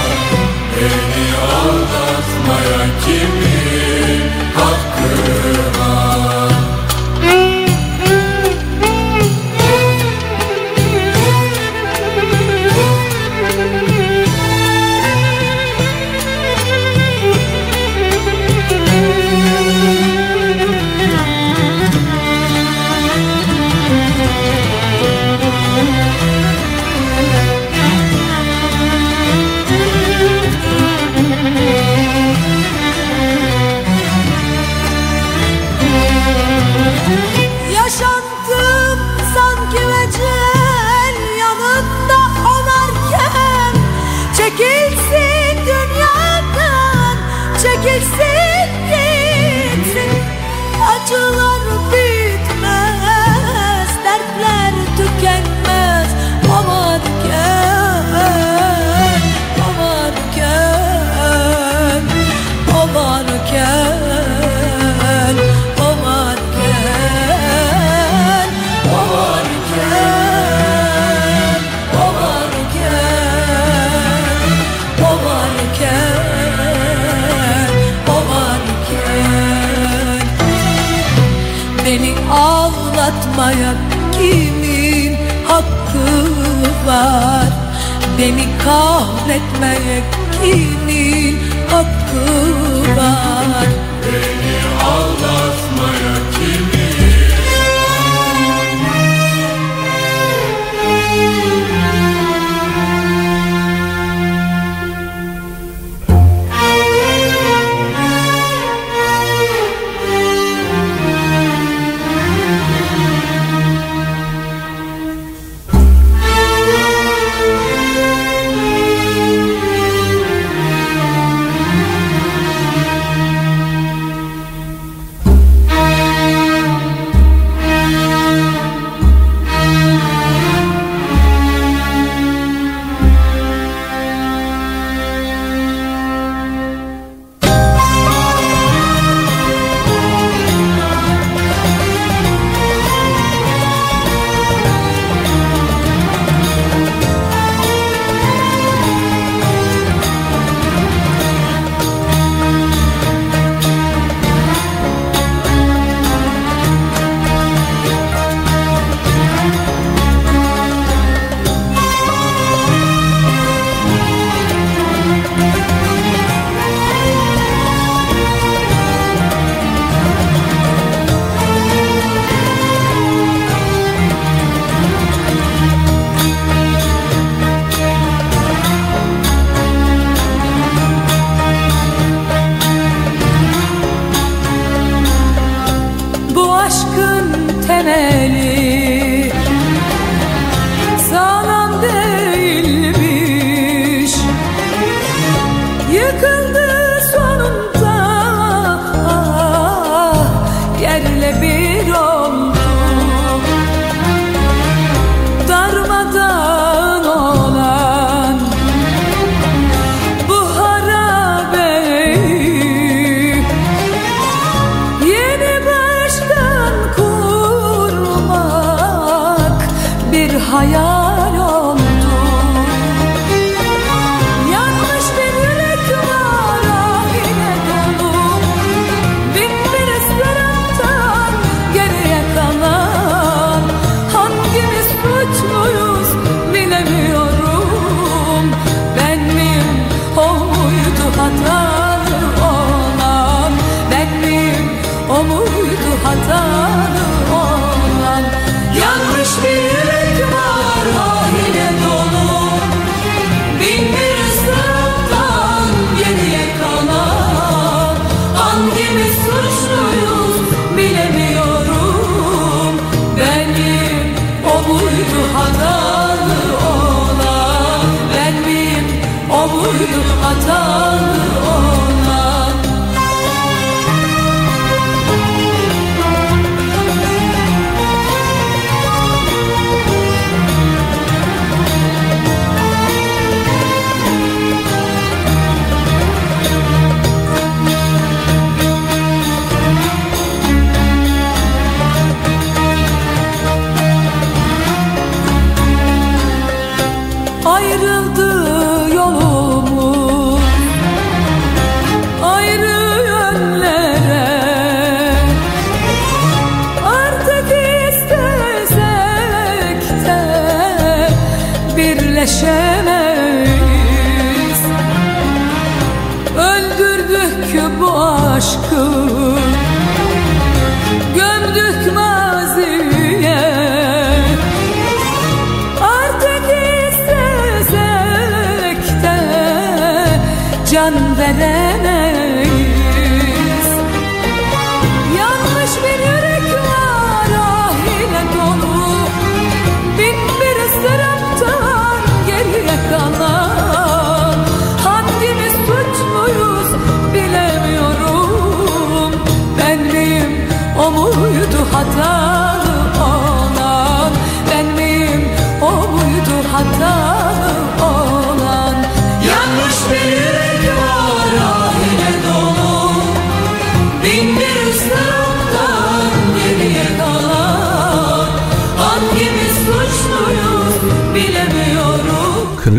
Beni ağlatmaya kimin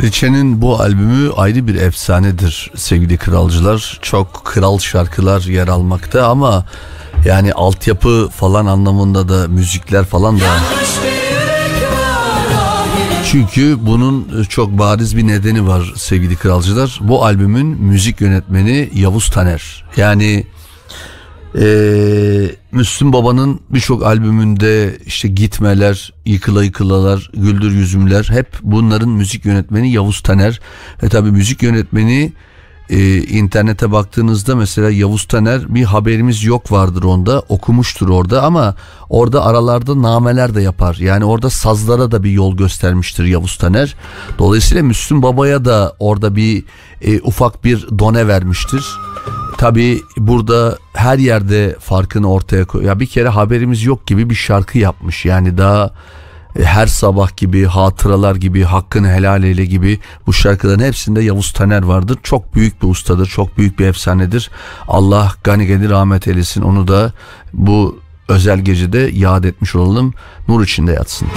Kraliçenin bu albümü ayrı bir efsanedir sevgili kralcılar. Çok kral şarkılar yer almakta ama yani altyapı falan anlamında da müzikler falan da çünkü bunun çok bariz bir nedeni var sevgili kralcılar. Bu albümün müzik yönetmeni Yavuz Taner. Yani eee Müslüm Baba'nın birçok albümünde işte gitmeler, yıkıla yıkılalar, güldür yüzümler hep bunların müzik yönetmeni Yavuz Taner. Ve tabii müzik yönetmeni e, internete baktığınızda mesela Yavuz Taner bir haberimiz yok vardır onda okumuştur orada ama orada aralarda nameler de yapar. Yani orada sazlara da bir yol göstermiştir Yavuz Taner. Dolayısıyla Müslüm Baba'ya da orada bir e, ufak bir done vermiştir. Tabi burada her yerde farkını ortaya koy. Ya bir kere haberimiz yok gibi bir şarkı yapmış. Yani daha e, her sabah gibi, hatıralar gibi, hakkını helal eyle gibi bu şarkıların hepsinde Yavuz Taner vardır. Çok büyük bir ustadır, çok büyük bir efsanedir. Allah gani gani rahmet eylesin. Onu da bu özel gecede yad etmiş olalım. Nur içinde yatsın.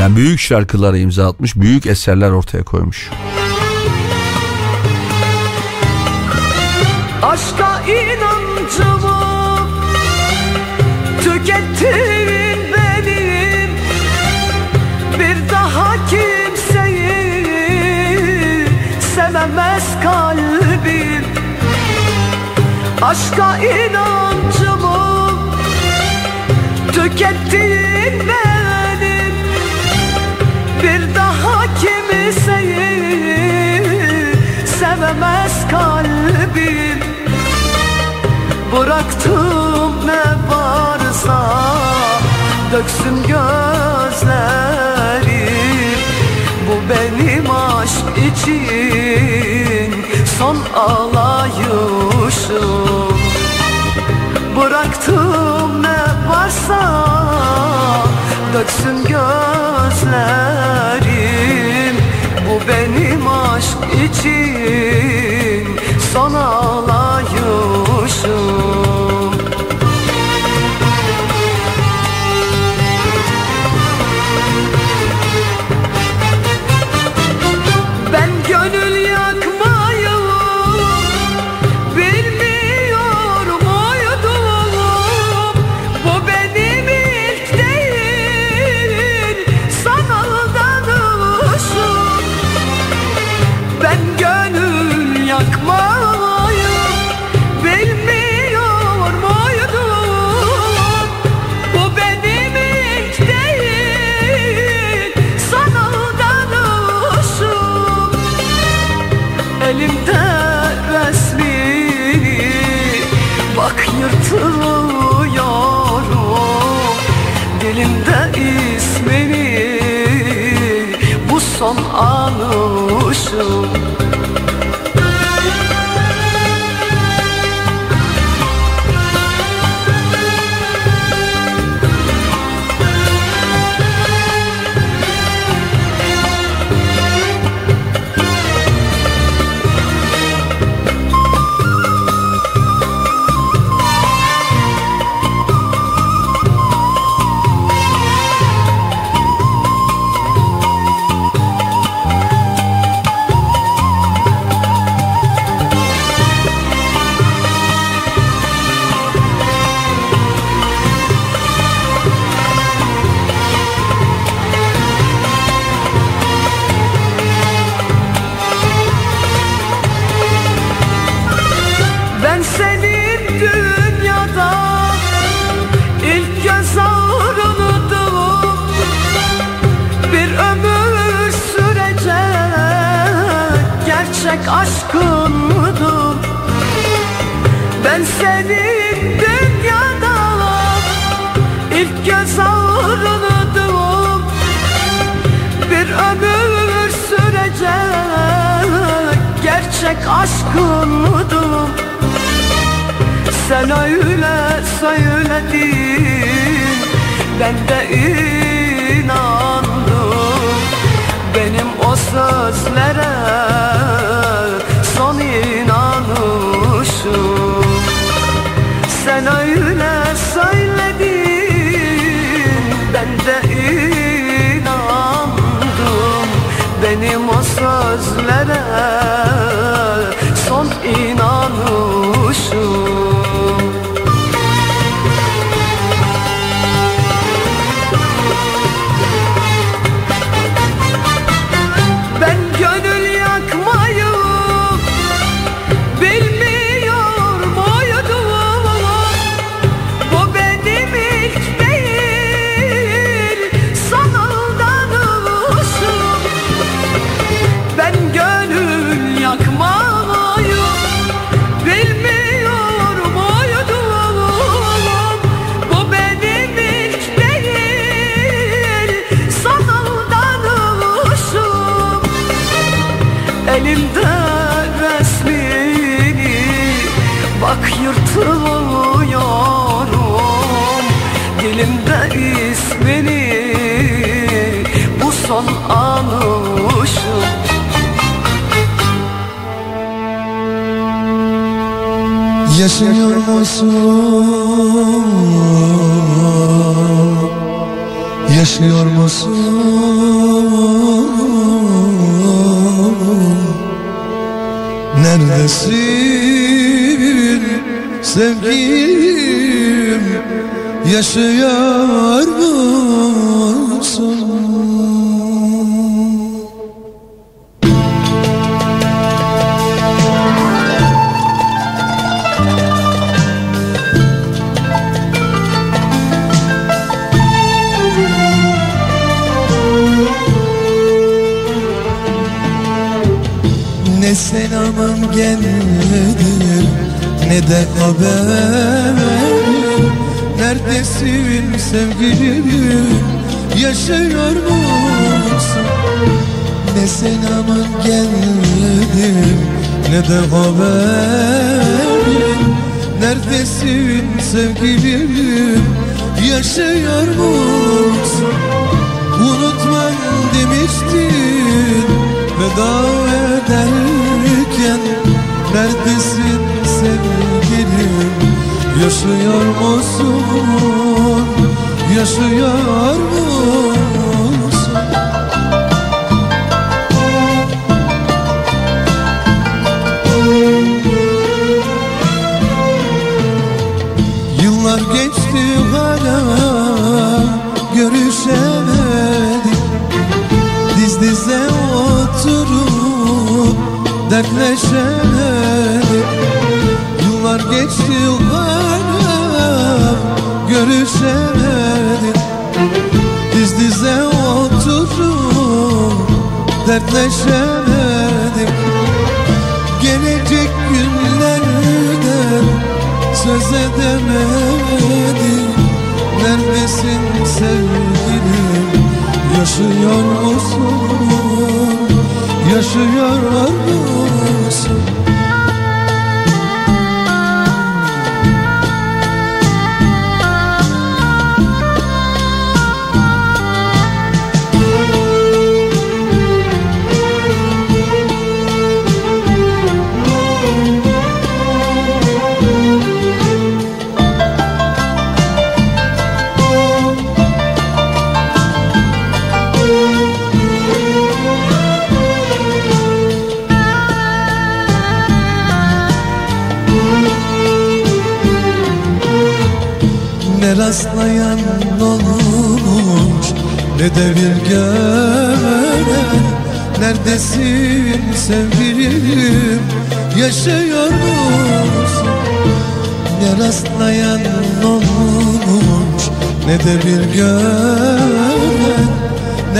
Yani büyük şarkılara imza atmış, büyük eserler ortaya koymuş. Aşka inancımı tükettin benim. Bir daha kimseyi sevemez kalbim. Aşka inancımı tükettin döksün gözlerim Bu benim aşk için son ağlayışım Bıraktım ne varsa döksün gözlerim. Bu benim aşk için son ağlayışım kuludum Sen öyle söyledin. Ben de inandım. Benim o sözlere son inanışım Sen öyle söyledin. Ben de inandım. Benim o sözlere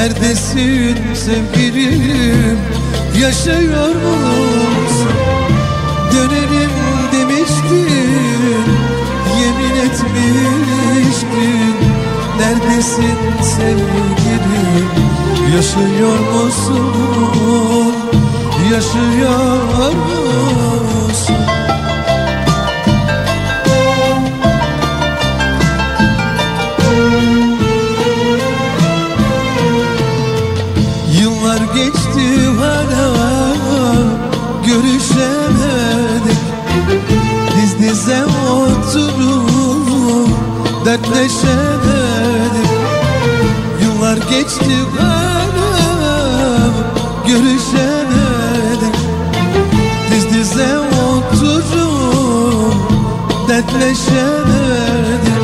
Neredesin sevgilim? Yaşıyor musun? Dönerim demiştin Yemin etmiştin. Neredesin sevgilim? Yaşıyor musun? Yaşıyor musun? severdim. Yıllar geçti kalem görüşemedim. Diz dize oturup dertleşemedim.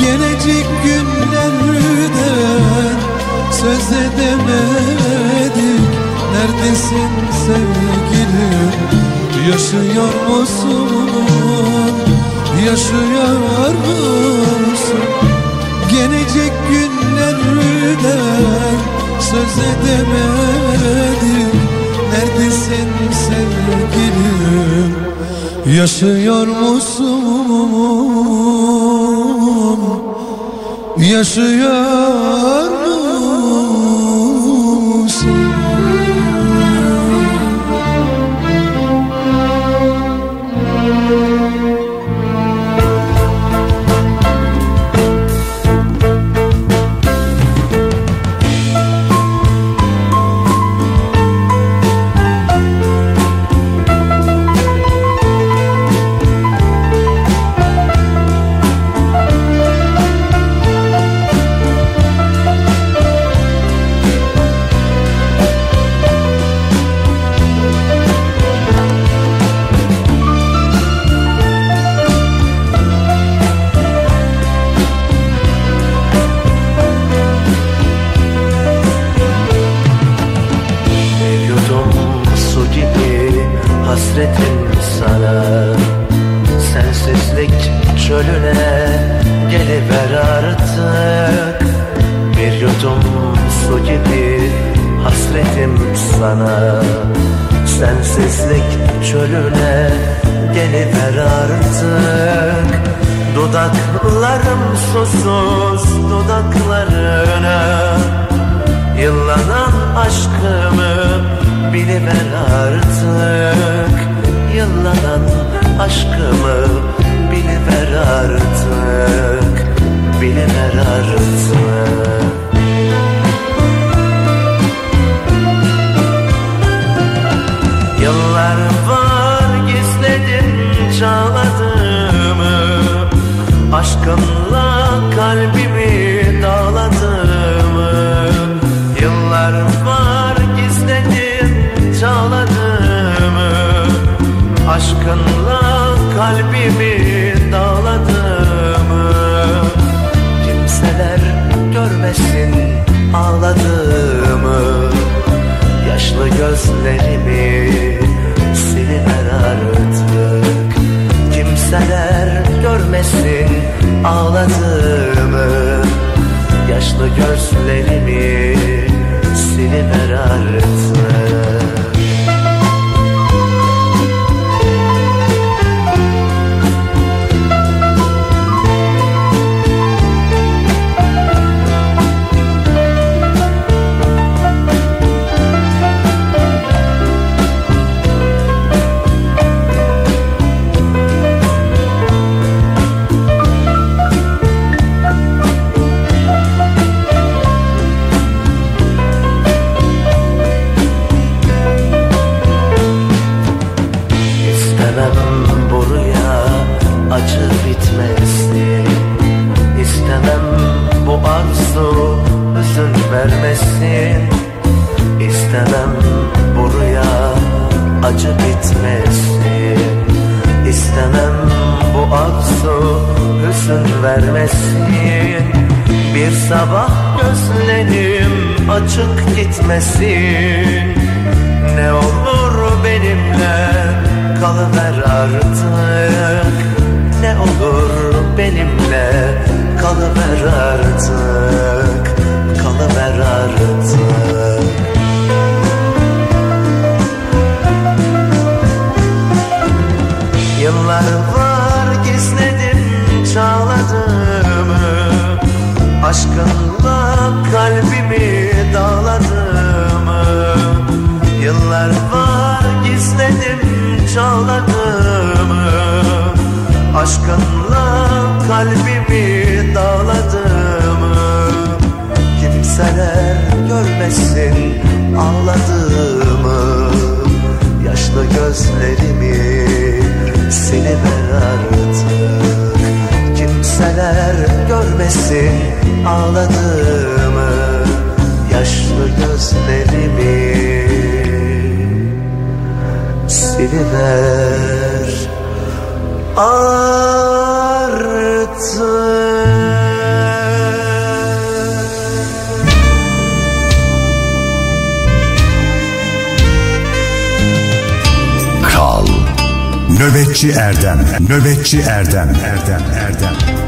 Gelecek günlerden söz edemedik. Neredesin sevgilim? Yaşıyor musun? yaşıyor musun? Gelecek günlerden söz edemedim Neredesin sevgilim? Yaşıyor musun? Yaşıyor yaşlı gözlerimi seni merar etme. mesir ağladığımı Yaşlı gözlerimi siliver artık. Nöbetçi Erdem, Nöbetçi Erdem, Erdem, Erdem.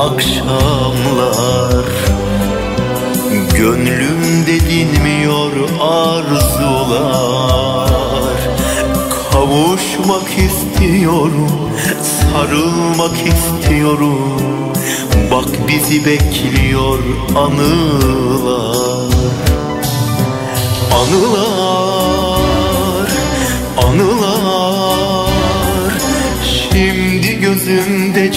Akşamlar. Gönlümde dinmiyor arzular. Kavuşmak istiyorum, sarılmak istiyorum. Bak bizi bekliyor anılar. Anılar,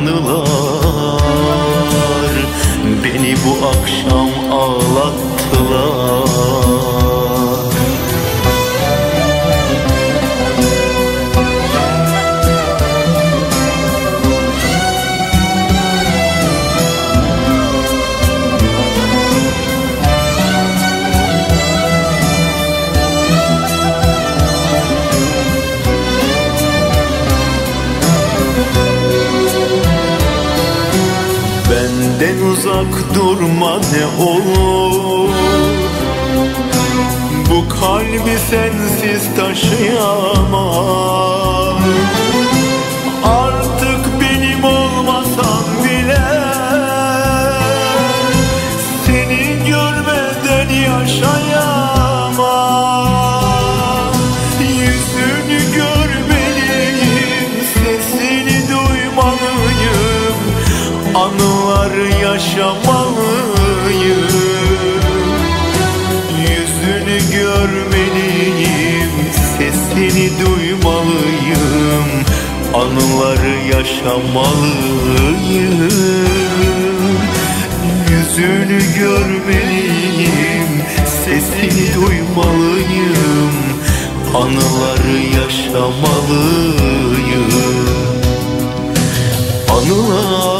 anılar. Beni bu akşam ağlattılar uzak durma ne olur. Bu kalbi sensiz taşıyamam yaşamalıyım Yüzünü görmeliyim Sesini duymalıyım. Anıları yaşamalıyım. Yüzünü görmeliyim Sesini duymalıyım. Anıları yaşamalıyım. Anılar,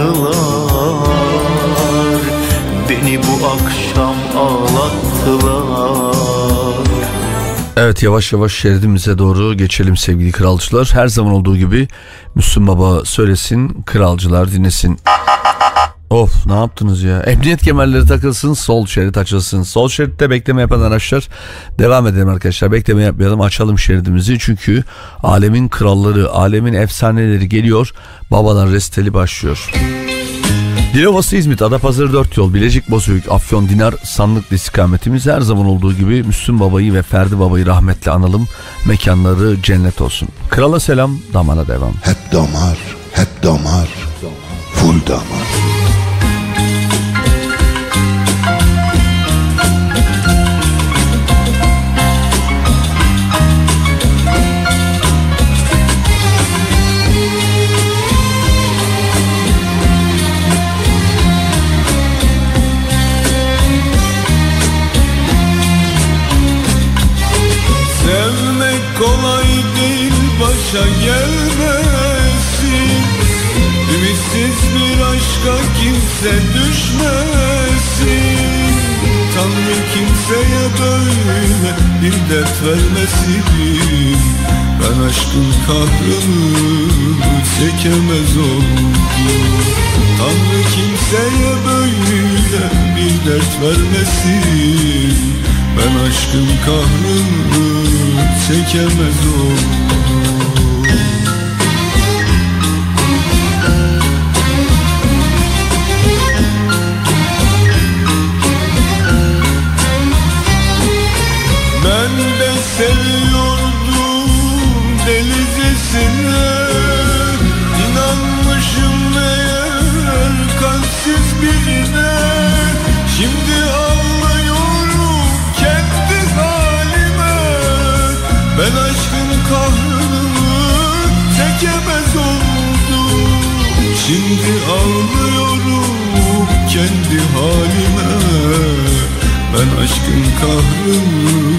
anılar Beni bu akşam ağlattılar Evet yavaş yavaş şeridimize doğru geçelim sevgili kralcılar. Her zaman olduğu gibi Müslüm Baba söylesin, kralcılar dinlesin. Of ne yaptınız ya? Emniyet kemerleri takılsın, sol şerit açılsın. Sol şeritte bekleme yapan araçlar devam edelim arkadaşlar. Bekleme yapmayalım, açalım şeridimizi. Çünkü alemin kralları, alemin efsaneleri geliyor. Babalar resteli başlıyor. Dilovası İzmit, Adapazarı 4 yol, Bilecik Bozüyük, Afyon Dinar, Sanlıklı istikametimiz her zaman olduğu gibi Müslüm Baba'yı ve Ferdi Baba'yı rahmetle analım. Mekanları cennet olsun. Krala selam, damara devam. Hep damar, hep damar, full damar. Kimseye böyle bir dert vermesin Ben aşkın kahrını çekemez oldum. Tanrı kimseye böyle bir dert vermesin Ben aşkın kahrını çekemez oldum Şimdi ağlıyorum kendi halime. Ben aşkın kahrını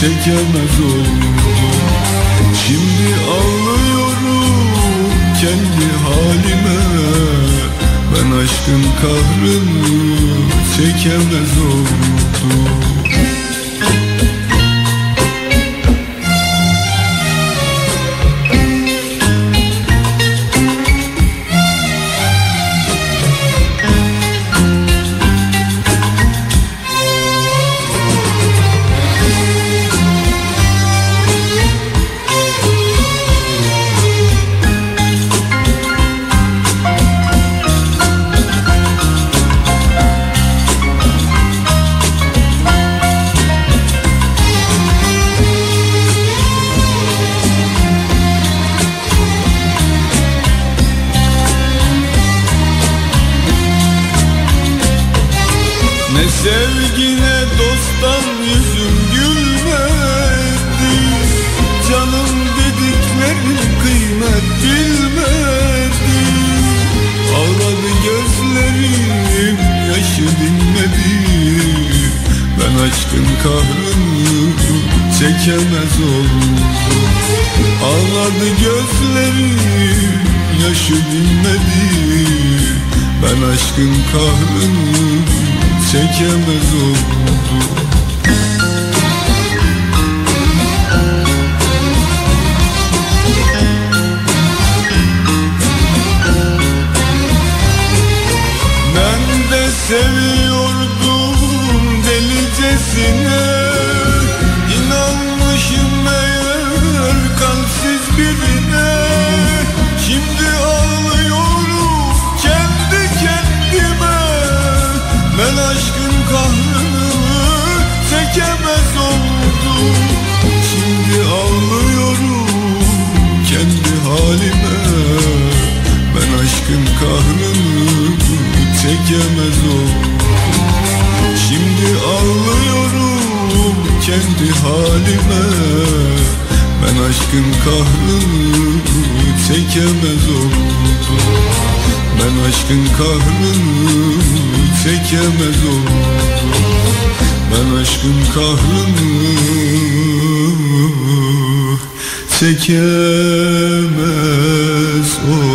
çekemez oldum. Şimdi ağlıyorum kendi halime. Ben aşkın kahrını çekemez oldum Sevgine dosttan yüzüm gülmedi. Canım dediklerin kıymet bilmedi. Ağladı gözlerim yaşı dinmedi. Ben aşkın kahrını çekemez oldum. Ağladı gözlerim yaşı dinmedi. Ben aşkın kahrını çekemez oldu. Ben de seviyordum delicesine. İnanmışım meğer kalpsiz birine. Aşkın kahrını çekemez o. Şimdi ağlıyorum kendi halime. Ben aşkın kahrını çekemez oldum Ben aşkın kahrını çekemez oldum Ben aşkın kahrını çekemez oldum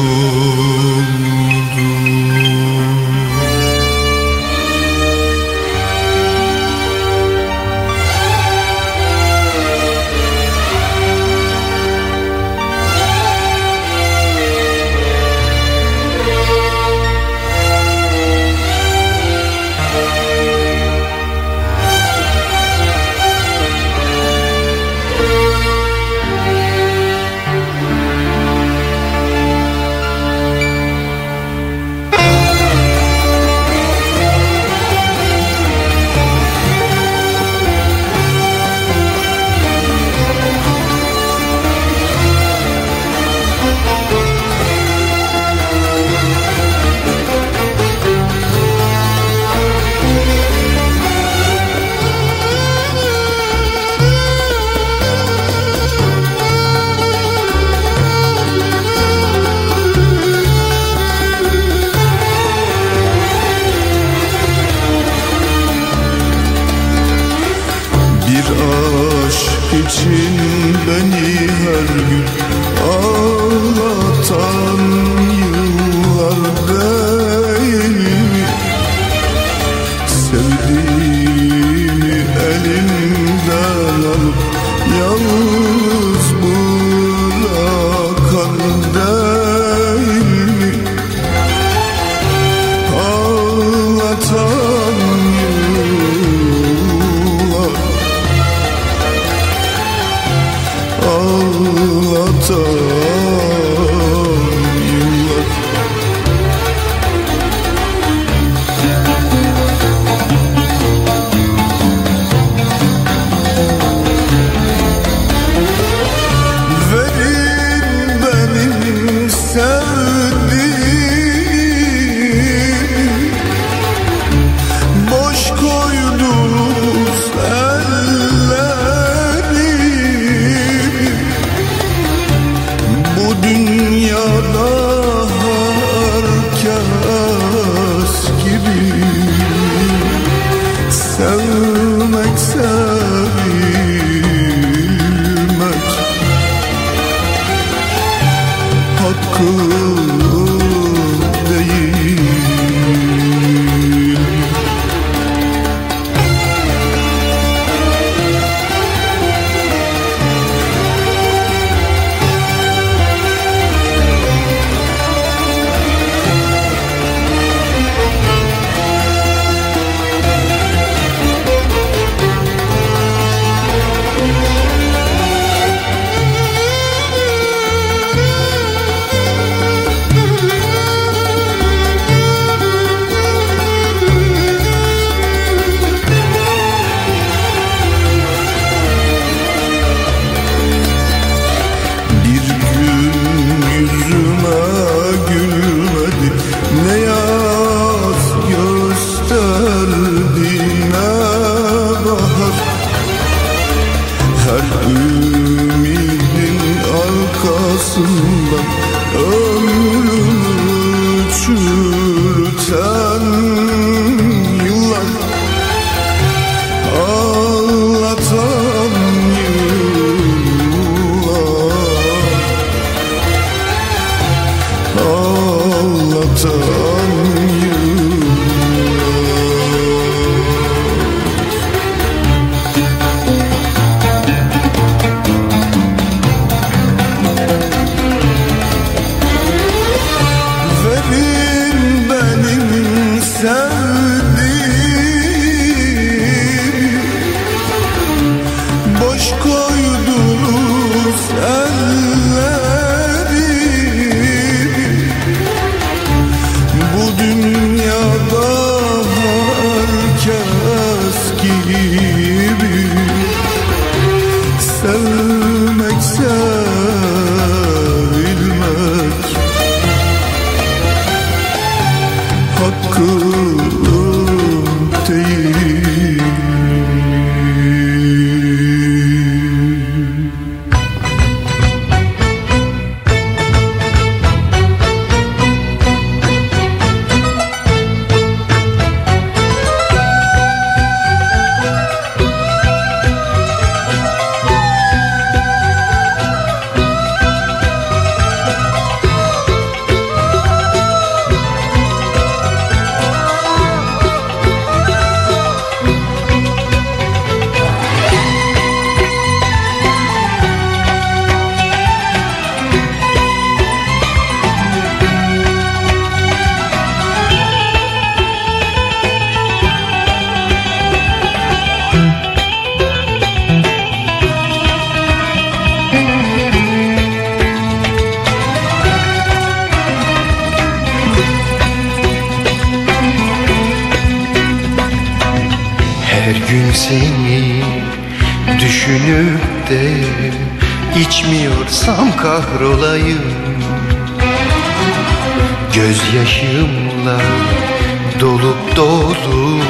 dolup dolup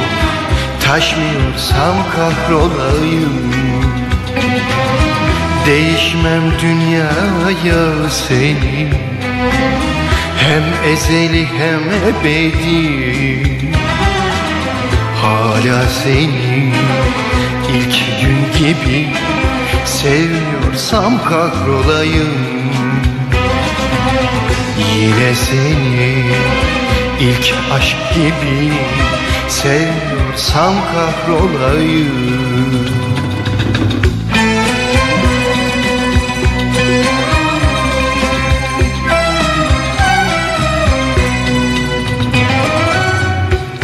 taşmıyorsam kahrolayım. Değişmem dünyaya seni. Hem ezeli hem ebedi. Hala seni ilk gün gibi Sevmiyorsam kahrolayım. Yine seni ilk aşk gibi Sevmiyorsam kahrolayım.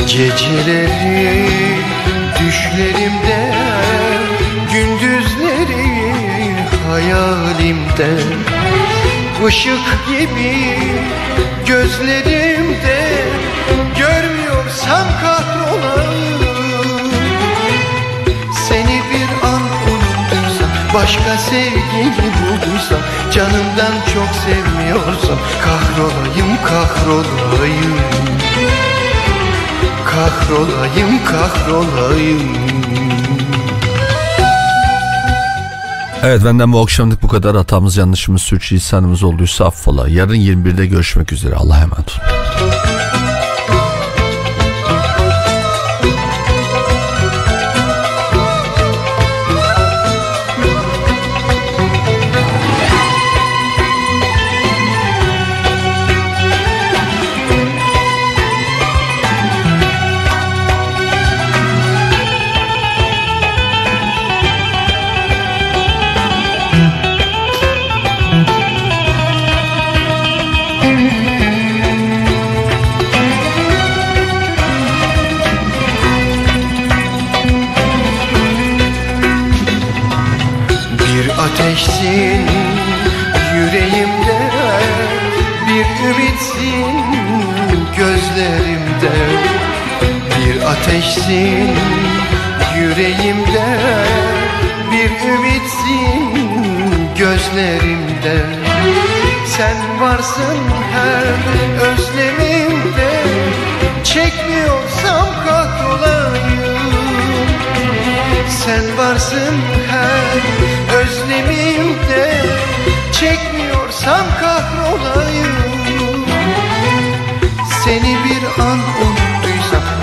Geceleri düşlerimde Gündüzleri hayalimde. Işık gibi gözlerimde Başka sevgili bulduysam Canımdan çok sevmiyorsam Kahrolayım kahrolayım Kahrolayım kahrolayım Evet benden bu akşamlık bu kadar hatamız yanlışımız sürçülisanımız olduysa affola. Yarın 21'de görüşmek üzere. Allah'a emanet olun. Ateşsin yüreğimde Bir ümitsin gözlerimde. Sen varsın her özlemimde Çekmiyorsam kahrolayım. Sen varsın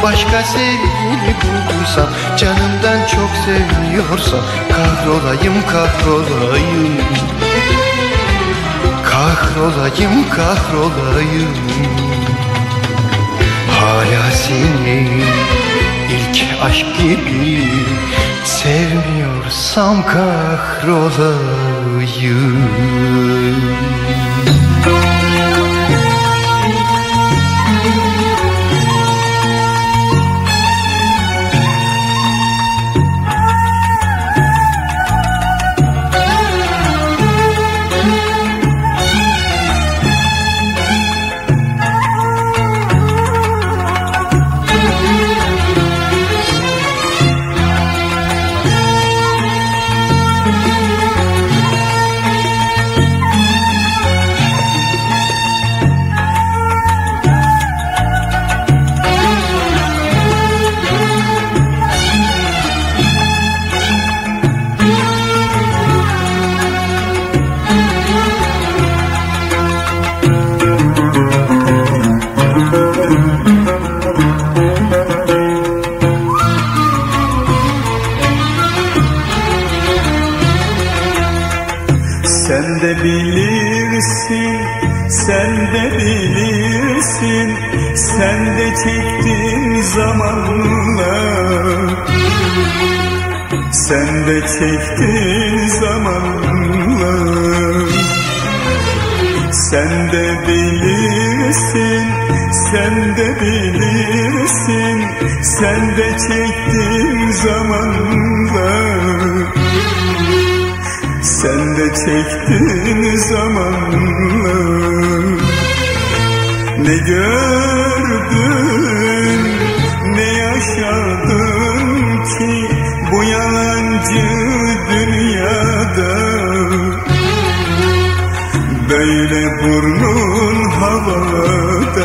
Başka sevgili bulduysam Canımdan çok sevmiyorsam Kahrolayım kahrolayım. Kahrolayım kahrolayım. Hala seni ilk aşk gibi Sevmiyorsam kahrolayım Çektin zamanla. Sen de bilirsin, sen de bilirsin. Sen de çektin zamanla. Sen de çektin zamanla. Ne gördün ne yaşadın ki Bu yalancı Böyle burnun havada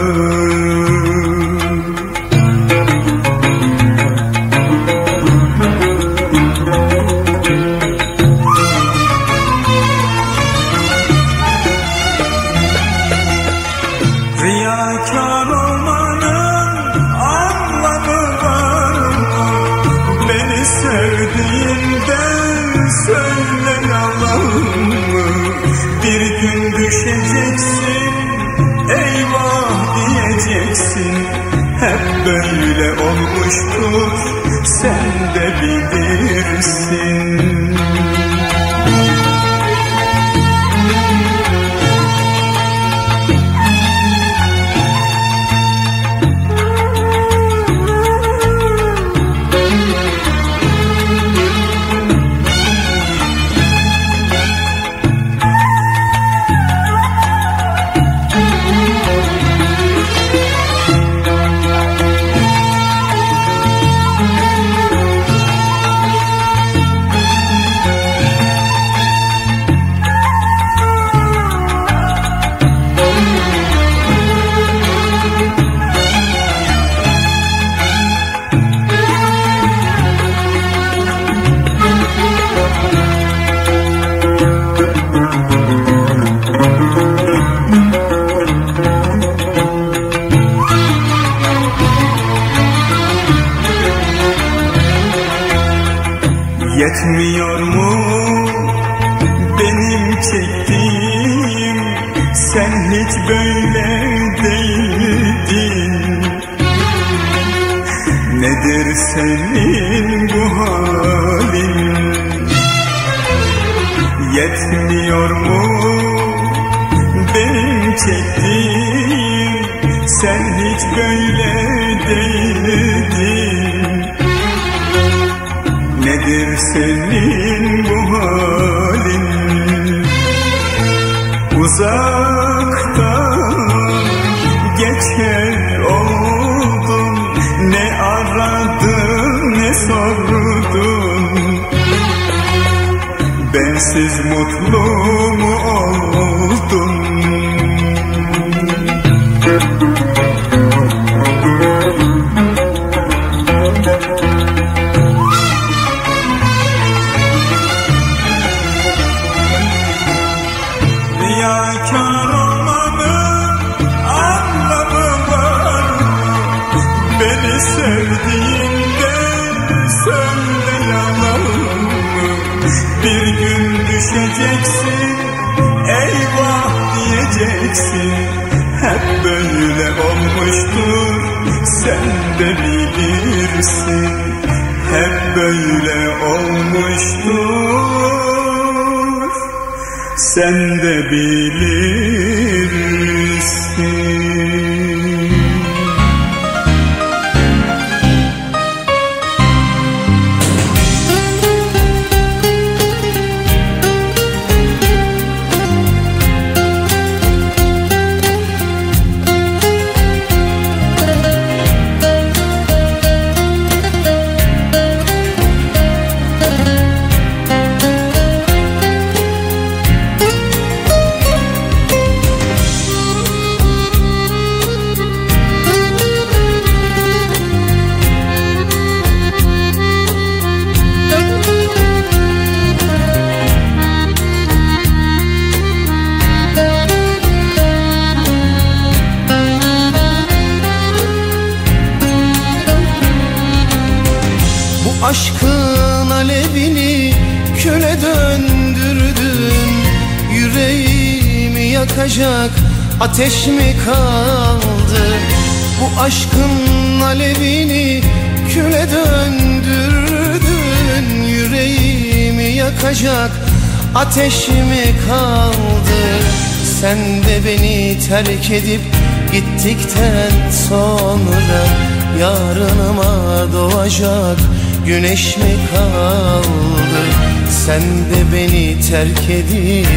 terk edip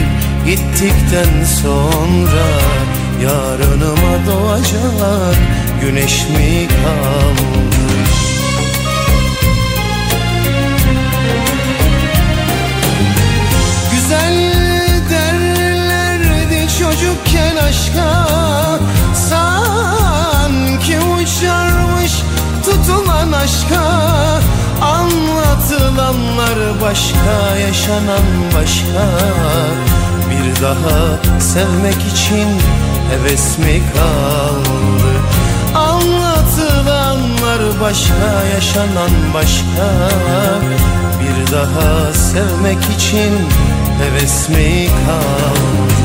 gittikten sonra Yarınıma doğacak güneş mi kaldı Güzel derlerdi çocukken aşka tutulan aşka Anlatılanlar başka, yaşanan başka. Bir daha sevmek için heves mi kaldı? Anlatılanlar başka, yaşanan başka. Bir daha sevmek için heves mi kaldı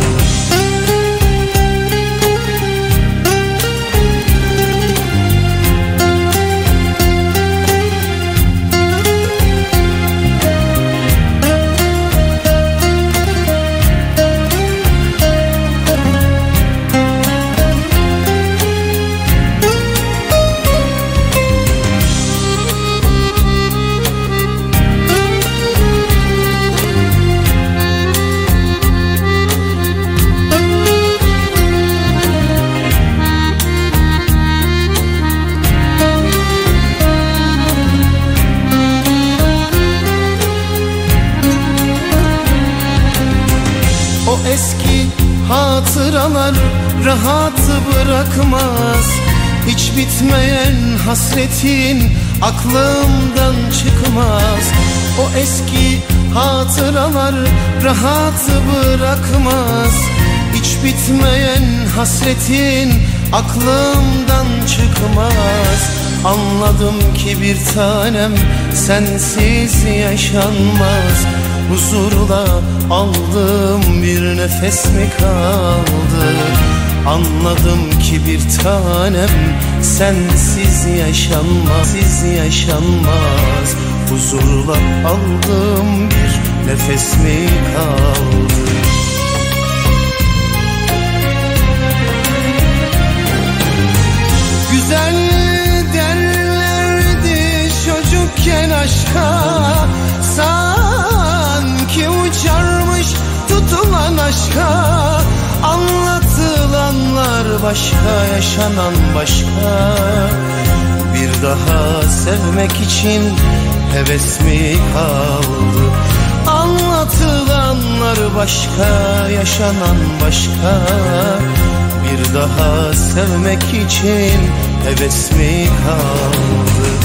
rahat bırakmaz. Hiç bitmeyen hasretin aklımdan çıkmaz. O eski hatıralar rahat bırakmaz. Hiç bitmeyen hasretin aklımdan çıkmaz. Anladım ki bir tanem sensiz yaşanmaz. Huzurla aldığım bir nefes mi kaldı Anladım ki bir tanem sensiz yaşanmaz Siz yaşanmaz. Huzurla aldığım bir nefes mi kaldı? Güzel derlerdi çocukken aşka. Sanki uçarmış tutulan aşka Anlatılanlar başka yaşanan başka. Bir daha sevmek için heves mi kaldı? Anlatılanlar başka, yaşanan başka. Bir daha sevmek için heves mi kaldı?